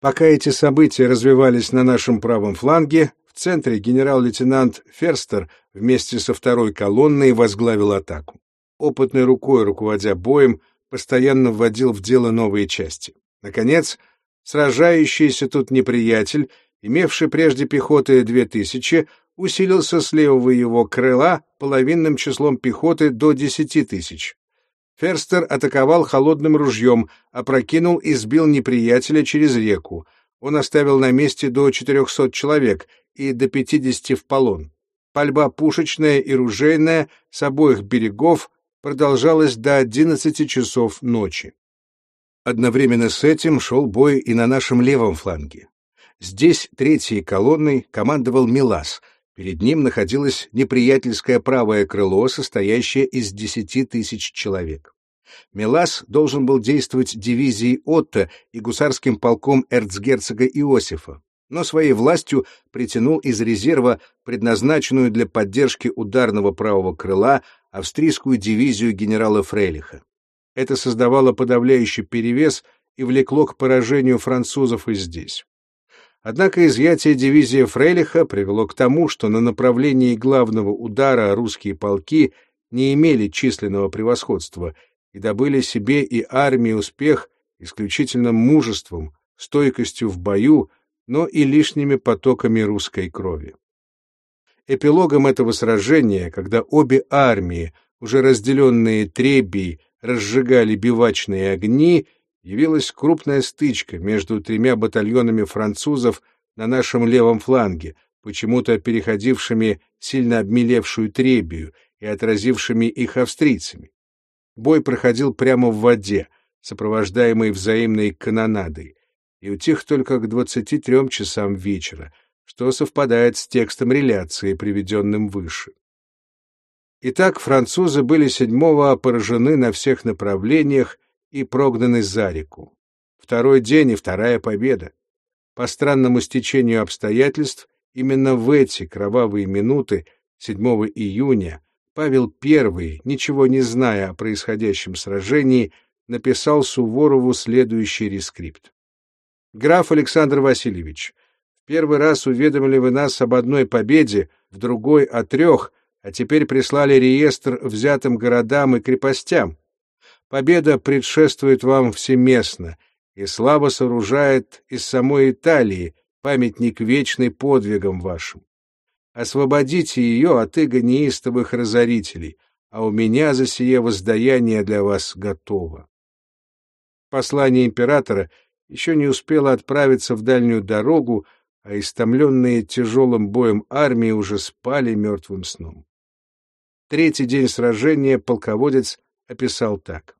Пока эти события развивались на нашем правом фланге, в центре генерал-лейтенант Ферстер вместе со второй колонной возглавил атаку. Опытной рукой руководя боем, постоянно вводил в дело новые части. Наконец, сражающийся тут неприятель, имевший прежде пехоты две тысячи, усилился с левого его крыла половинным числом пехоты до десяти тысяч. Ферстер атаковал холодным ружьем, опрокинул и сбил неприятеля через реку. Он оставил на месте до 400 человек и до 50 в полон. Пальба пушечная и ружейная с обоих берегов продолжалась до 11 часов ночи. Одновременно с этим шел бой и на нашем левом фланге. Здесь третьей колонной командовал Милас. Перед ним находилось неприятельское правое крыло, состоящее из десяти тысяч человек. Мелас должен был действовать дивизией Отто и гусарским полком эрцгерцога Иосифа, но своей властью притянул из резерва предназначенную для поддержки ударного правого крыла австрийскую дивизию генерала Фрейлиха. Это создавало подавляющий перевес и влекло к поражению французов и здесь. Однако изъятие дивизии Фрейлиха привело к тому, что на направлении главного удара русские полки не имели численного превосходства и добыли себе и армии успех исключительно мужеством, стойкостью в бою, но и лишними потоками русской крови. Эпилогом этого сражения, когда обе армии, уже разделенные требий разжигали бивачные огни, явилась крупная стычка между тремя батальонами французов на нашем левом фланге, почему-то переходившими сильно обмелевшую Требию и отразившими их австрийцами. Бой проходил прямо в воде, сопровождаемый взаимной канонадой, и утих только к 23 часам вечера, что совпадает с текстом реляции, приведенным выше. Итак, французы были седьмого поражены на всех направлениях и прогнаны за реку. Второй день и вторая победа. По странному стечению обстоятельств, именно в эти кровавые минуты 7 июня Павел I, ничего не зная о происходящем сражении, написал Суворову следующий рескрипт. «Граф Александр Васильевич, в первый раз уведомили вы нас об одной победе, в другой — о трех, а теперь прислали реестр взятым городам и крепостям. Победа предшествует вам всеместно, и слава сооружает из самой Италии памятник вечный подвигам вашим. Освободите ее от иго неистовых разорителей, а у меня за сие воздаяние для вас готово. Послание императора еще не успело отправиться в дальнюю дорогу, а истомленные тяжелым боем армии уже спали мертвым сном. Третий день сражения полководец описал так.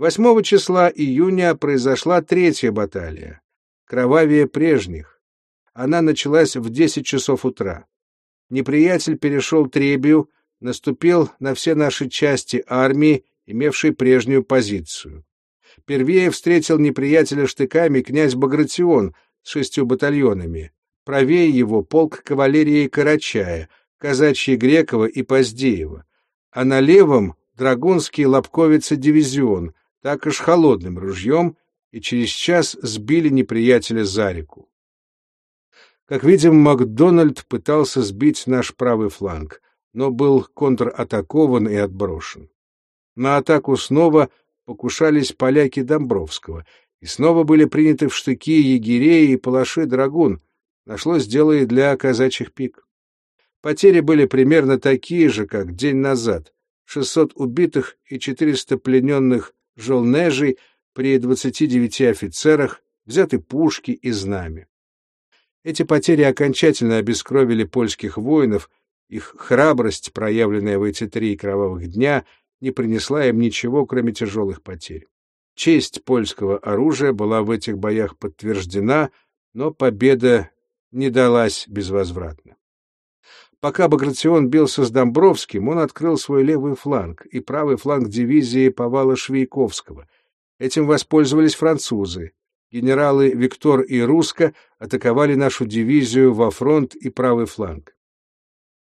8 числа июня произошла третья баталия, кровавее прежних. Она началась в 10 часов утра. Неприятель перешел Требию, наступил на все наши части армии, имевшей прежнюю позицию. Первее встретил неприятеля штыками князь Багратион с шестью батальонами. Правее его полк кавалерии Карачая, казачьи Грекова и Поздеева. А на левом — Драгунский Лобковица дивизион, так и холодным ружьем, и через час сбили неприятеля за реку. Как видим, Макдональд пытался сбить наш правый фланг, но был контратакован и отброшен. На атаку снова покушались поляки Домбровского, и снова были приняты в штыки егерей и палаши драгун, нашлось дело и для казачьих пик. Потери были примерно такие же, как день назад. 600 убитых и 400 плененных желнежей при 29 офицерах, взяты пушки и знамя. Эти потери окончательно обескровили польских воинов, их храбрость, проявленная в эти три кровавых дня, не принесла им ничего, кроме тяжелых потерь. Честь польского оружия была в этих боях подтверждена, но победа не далась безвозвратно. Пока Багратион бился с Домбровским, он открыл свой левый фланг и правый фланг дивизии Повала Швейковского. Этим воспользовались французы. Генералы Виктор и Русско атаковали нашу дивизию во фронт и правый фланг.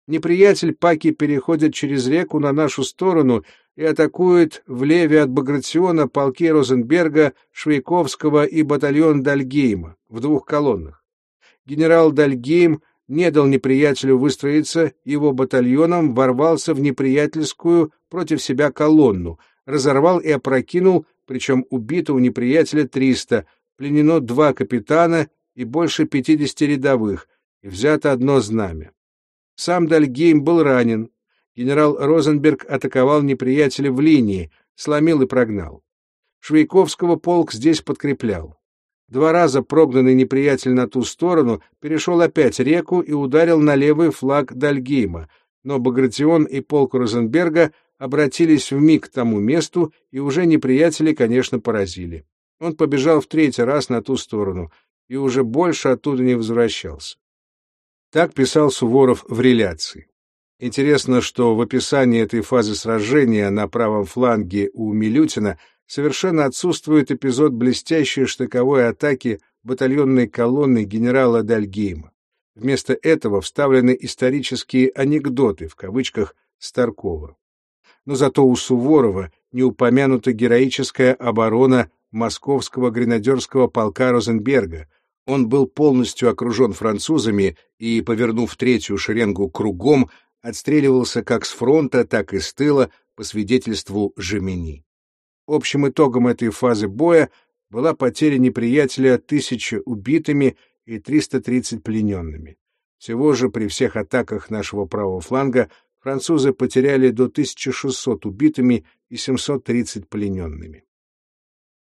Неприятель Паки переходит через реку на нашу сторону и атакует в от Багратиона полки Розенберга, Швейковского и батальон Дальгейма в двух колоннах. Генерал Дальгейм не дал неприятелю выстроиться, его батальоном ворвался в неприятельскую против себя колонну, разорвал и опрокинул, причем убито у неприятеля 300, пленено два капитана и больше 50 рядовых, и взято одно знамя. Сам Дальгейм был ранен. Генерал Розенберг атаковал неприятеля в линии, сломил и прогнал. Швейковского полк здесь подкреплял. Два раза прогнанный неприятель на ту сторону перешел опять реку и ударил на левый флаг Дальгейма, но Багратион и полк Розенберга обратились в миг к тому месту и уже неприятелей, конечно, поразили. Он побежал в третий раз на ту сторону и уже больше оттуда не возвращался. Так писал Суворов в реляции. Интересно, что в описании этой фазы сражения на правом фланге у Милютина – совершенно отсутствует эпизод блестящей штыковой атаки батальонной колонны генерала Дальгейма. Вместо этого вставлены исторические анекдоты, в кавычках, Старкова. Но зато у Суворова не упомянута героическая оборона московского гренадерского полка Розенберга. Он был полностью окружен французами и, повернув третью шеренгу кругом, отстреливался как с фронта, так и с тыла, по свидетельству Жемени. Общим итогом этой фазы боя была потеря неприятеля тысячи убитыми и 330 плененными. Всего же при всех атаках нашего правого фланга французы потеряли до 1600 убитыми и 730 плененными.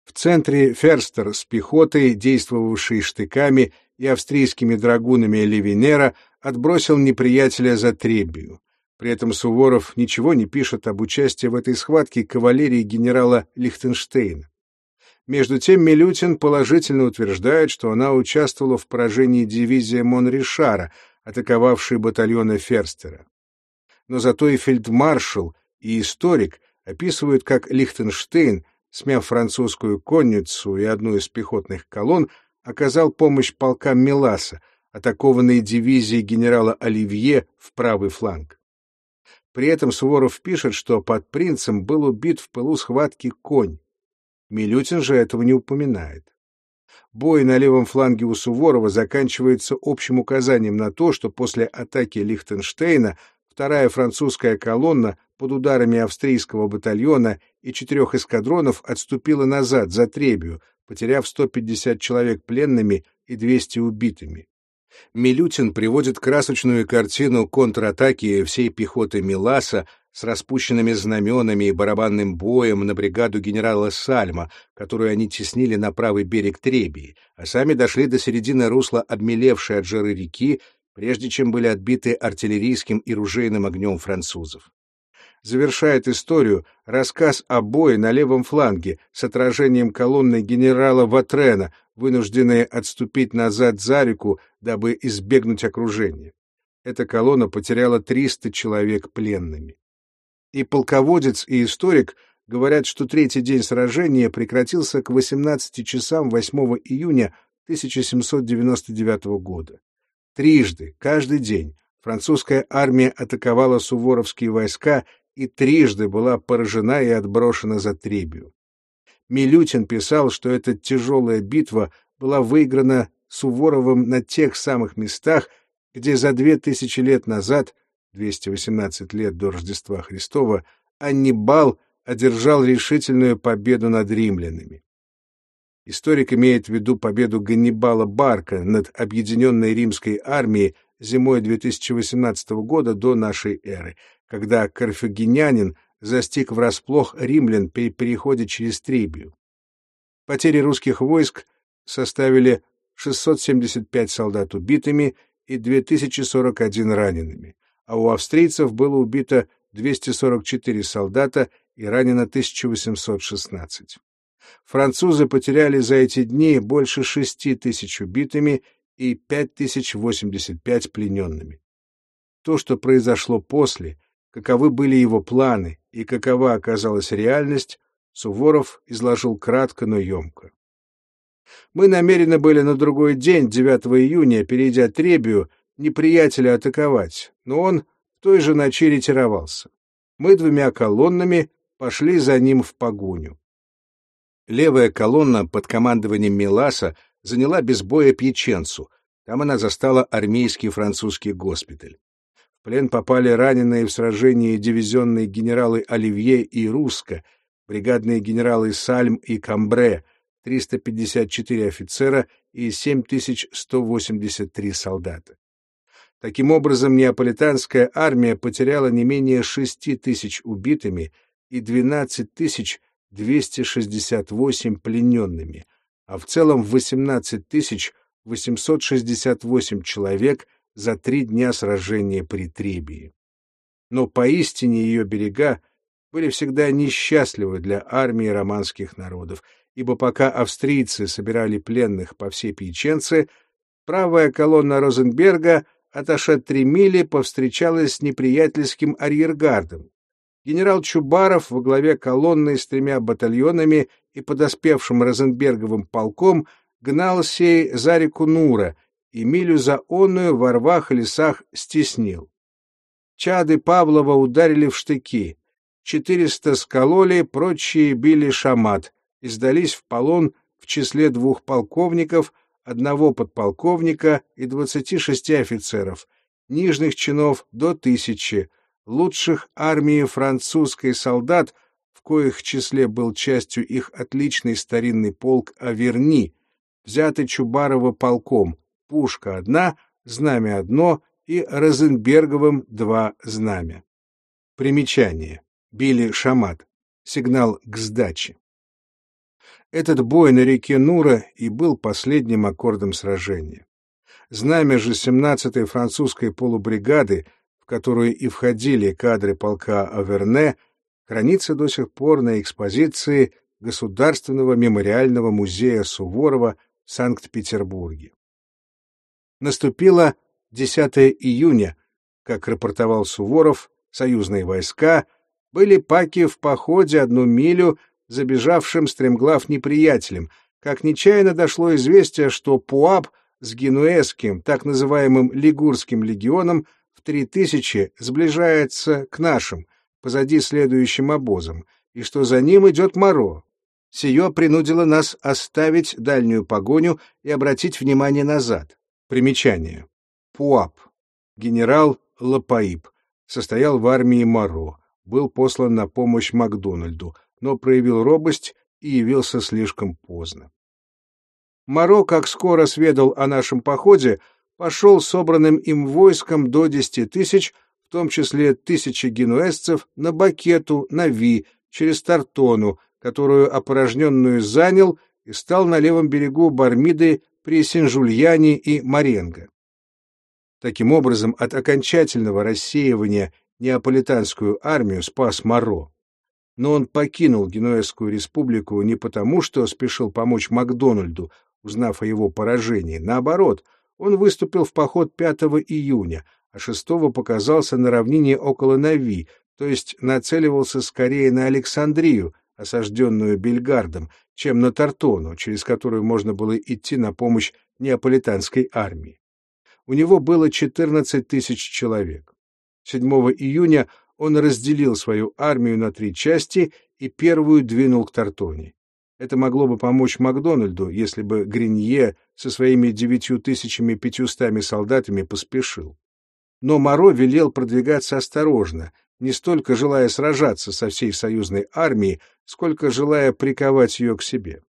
В центре Ферстер с пехотой, действовавшей штыками и австрийскими драгунами Левинера, отбросил неприятеля за Требию. При этом Суворов ничего не пишет об участии в этой схватке кавалерии генерала Лихтенштейна. Между тем Милютин положительно утверждает, что она участвовала в поражении дивизии Монришара, атаковавшей батальоны Ферстера. Но зато и фельдмаршал, и историк описывают, как Лихтенштейн, смяв французскую конницу и одну из пехотных колонн, оказал помощь полкам Миласа, атакованной дивизией генерала Оливье в правый фланг. При этом Суворов пишет, что под принцем был убит в пылу схватки конь. Милютин же этого не упоминает. Бой на левом фланге у Суворова заканчивается общим указанием на то, что после атаки Лихтенштейна вторая французская колонна под ударами австрийского батальона и четырех эскадронов отступила назад за Требию, потеряв 150 человек пленными и 200 убитыми. Милютин приводит красочную картину контратаки всей пехоты Миласа с распущенными знаменами и барабанным боем на бригаду генерала Сальма, которую они теснили на правый берег Требии, а сами дошли до середины русла обмелевшей от жары реки, прежде чем были отбиты артиллерийским и ружейным огнем французов. Завершает историю рассказ о бое на левом фланге с отражением колонны генерала Ватрена, вынужденные отступить назад за реку, дабы избегнуть окружения. Эта колонна потеряла 300 человек пленными. И полководец, и историк говорят, что третий день сражения прекратился к 18 часам 8 июня 1799 года. Трижды, каждый день, французская армия атаковала суворовские войска и трижды была поражена и отброшена за Требию. Милютин писал, что эта тяжелая битва была выиграна Суворовым на тех самых местах, где за две тысячи лет назад, 218 лет до Рождества Христова, Аннибал одержал решительную победу над римлянами. Историк имеет в виду победу Ганнибала Барка над объединенной римской армией зимой 2018 года до нашей эры, когда карфагенянин застиг врасплох римлян при переходе через Трибию. Потери русских войск составили 675 солдат убитыми и 2041 ранеными, а у австрийцев было убито 244 солдата и ранено 1816. Французы потеряли за эти дни больше 6 тысяч убитыми и 5085 плененными. То, что произошло после, каковы были его планы и какова оказалась реальность, Суворов изложил кратко, но емко. Мы намерены были на другой день, 9 июня, перейдя Требию, неприятеля атаковать, но он той же ночи ретировался. Мы двумя колоннами пошли за ним в погоню. Левая колонна под командованием Миласа заняла без боя Пьяченцу. Там она застала армейский французский госпиталь плен попали раненые в сражении дивизионные генералы Оливье и Русско, бригадные генералы Сальм и Камбре, 354 офицера и 7183 солдата. Таким образом, неаполитанская армия потеряла не менее 6 тысяч убитыми и 12 268 плененными, а в целом 18 868 человек за три дня сражения при Требии. Но поистине ее берега были всегда несчастливы для армии романских народов, ибо пока австрийцы собирали пленных по всей Пьяченце, правая колонна Розенберга, отошла три мили, повстречалась с неприятельским арьергардом. Генерал Чубаров во главе колонны с тремя батальонами и подоспевшим Розенберговым полком гнал сей за реку Нура, Эмилю за онную во рвах и лесах стеснил. Чады Павлова ударили в штыки. Четыреста скололи, прочие били шамат и сдались в полон в числе двух полковников, одного подполковника и двадцати шести офицеров, нижних чинов до тысячи, лучших армии французской солдат, в коих числе был частью их отличный старинный полк Аверни, взятый Чубарова полком, пушка одна, знамя одно и Розенберговым два знамя. Примечание. Били Шамат. Сигнал к сдаче. Этот бой на реке Нура и был последним аккордом сражения. Знамя же 17-й французской полубригады, в которую и входили кадры полка Аверне, хранится до сих пор на экспозиции Государственного мемориального музея Суворова в Санкт-Петербурге. Наступило 10 июня, как рапортовал Суворов, союзные войска были паки в походе одну милю забежавшим стремглав неприятелем, как нечаянно дошло известие, что Пуап с генуэзским, так называемым Лигурским легионом в три тысячи сближается к нашим, позади следующим обозом, и что за ним идет Моро. Сие принудило нас оставить дальнюю погоню и обратить внимание назад. Примечание. Пуап. Генерал Лапаиб. Состоял в армии Моро. Был послан на помощь Макдональду, но проявил робость и явился слишком поздно. Моро, как скоро сведал о нашем походе, пошел собранным им войском до десяти тысяч, в том числе тысячи генуэзцев, на Бакету, на Ви, через Тартону, которую опорожненную занял и стал на левом берегу Бармиды при Сен-Жульяне и Маренго. Таким образом, от окончательного рассеивания неаполитанскую армию спас Моро. Но он покинул Генуэзскую республику не потому, что спешил помочь Макдональду, узнав о его поражении. Наоборот, он выступил в поход 5 июня, а 6 показался на равнине около Нави, то есть нацеливался скорее на Александрию, осажденную Бельгардом, чем на Тартону, через которую можно было идти на помощь неаполитанской армии. У него было 14 тысяч человек. 7 июня он разделил свою армию на три части и первую двинул к Тартоне. Это могло бы помочь Макдональду, если бы Гринье со своими девятью тысячами пятьюстами солдатами поспешил. Но Моро велел продвигаться осторожно, не столько желая сражаться со всей союзной армией, сколько желая приковать ее к себе.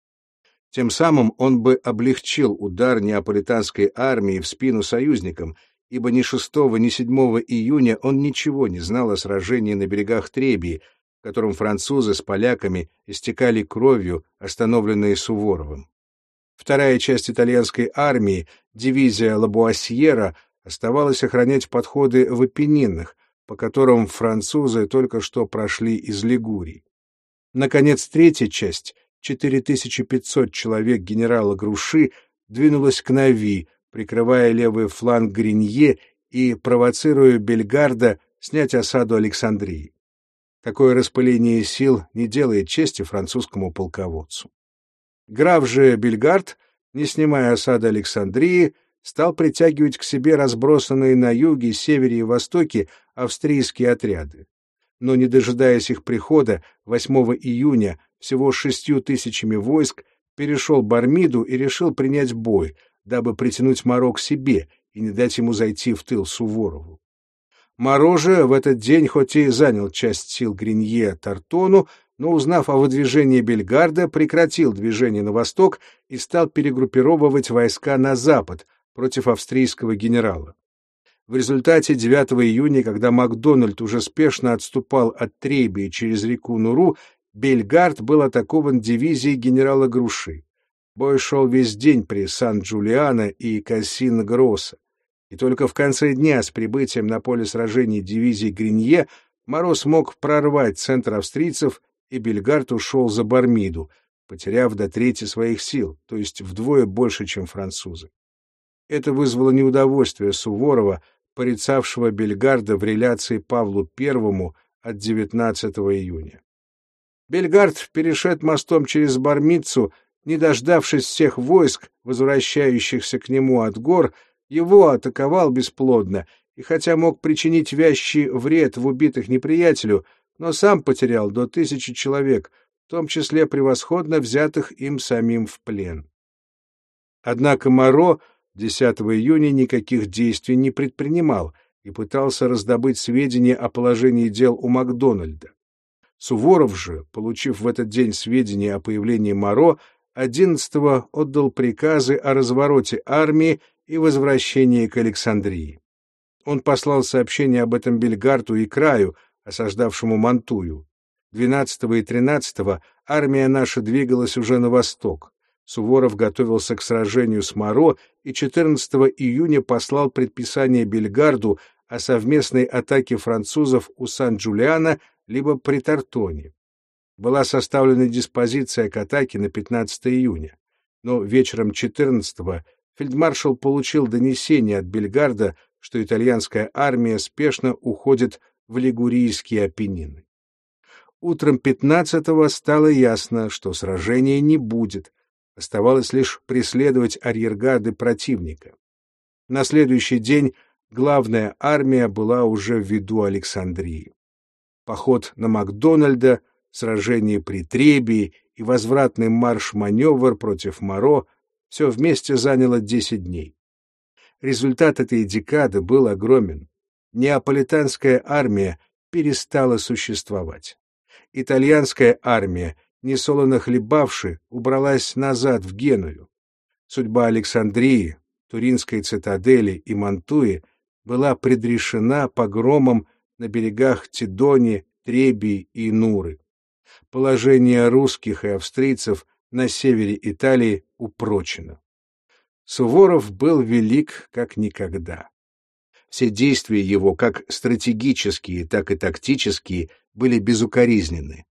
Тем самым он бы облегчил удар неаполитанской армии в спину союзникам, ибо ни 6, ни 7 июня он ничего не знал о сражении на берегах Требии, в котором французы с поляками истекали кровью, остановленные Суворовым. Вторая часть итальянской армии, дивизия Лабуасьера, оставалась охранять подходы в Апеннинах, по которым французы только что прошли из Лигурии. Наконец, третья часть, 4500 человек генерала Груши, двинулась к Нави, прикрывая левый фланг Гринье и провоцируя Бельгарда снять осаду Александрии. Такое распыление сил не делает чести французскому полководцу. Граф же Бельгард, не снимая осады Александрии, стал притягивать к себе разбросанные на юге, севере и востоке австрийские отряды. Но, не дожидаясь их прихода, 8 июня всего шестью тысячами войск перешел Бармиду и решил принять бой, дабы притянуть Моро к себе и не дать ему зайти в тыл Суворову. Моро же в этот день хоть и занял часть сил Гринье Тартону, но, узнав о выдвижении Бельгарда, прекратил движение на восток и стал перегруппировывать войска на запад против австрийского генерала. В результате 9 июня, когда Макдональд уже спешно отступал от Требии через реку Нуру, Бельгард был атакован дивизией генерала Груши. Бой шел весь день при Сан-Джулиано и Кассин-Гросса, и только в конце дня с прибытием на поле сражений дивизии Гринье Моро смог прорвать центр австрийцев, и Бельгард ушел за Бармиду, потеряв до трети своих сил, то есть вдвое больше, чем французы. Это вызвало неудовольствие Суворова, порицавшего Бельгарда в реляции Павлу I от 19 июня. Бельгард перешед мостом через Бармицу, не дождавшись всех войск, возвращающихся к нему от гор, его атаковал бесплодно, и хотя мог причинить вящий вред в убитых неприятелю, но сам потерял до тысячи человек, в том числе превосходно взятых им самим в плен. Однако Моро 10 июня никаких действий не предпринимал и пытался раздобыть сведения о положении дел у Макдональда. Суворов же, получив в этот день сведения о появлении Моро, 11-го отдал приказы о развороте армии и возвращении к Александрии. Он послал сообщение об этом Бельгарту и Краю, осаждавшему Мантую. 12 и 13 армия наша двигалась уже на восток. Суворов готовился к сражению с Моро и 14 июня послал предписание Бельгарду о совместной атаке французов у Сан-Джулиана либо при Тартоне. Была составлена диспозиция к атаке на 15 июня, но вечером 14-го фельдмаршал получил донесение от Бельгарда, что итальянская армия спешно уходит в Лигурийские Апеннины. Утром 15-го стало ясно, что сражения не будет, оставалось лишь преследовать арьергарды противника. На следующий день главная армия была уже в виду Александрии. Поход на Макдональда, сражение при Требии и возвратный марш-маневр против Моро все вместе заняло 10 дней. Результат этой декады был огромен. Неаполитанская армия перестала существовать. Итальянская армия, несолоно хлебавши, убралась назад в Геную. Судьба Александрии, Туринской цитадели и Мантуи была предрешена погромом на берегах Тидони, Требии и Нуры. Положение русских и австрийцев на севере Италии упрочено. Суворов был велик как никогда. Все действия его, как стратегические, так и тактические, были безукоризненны.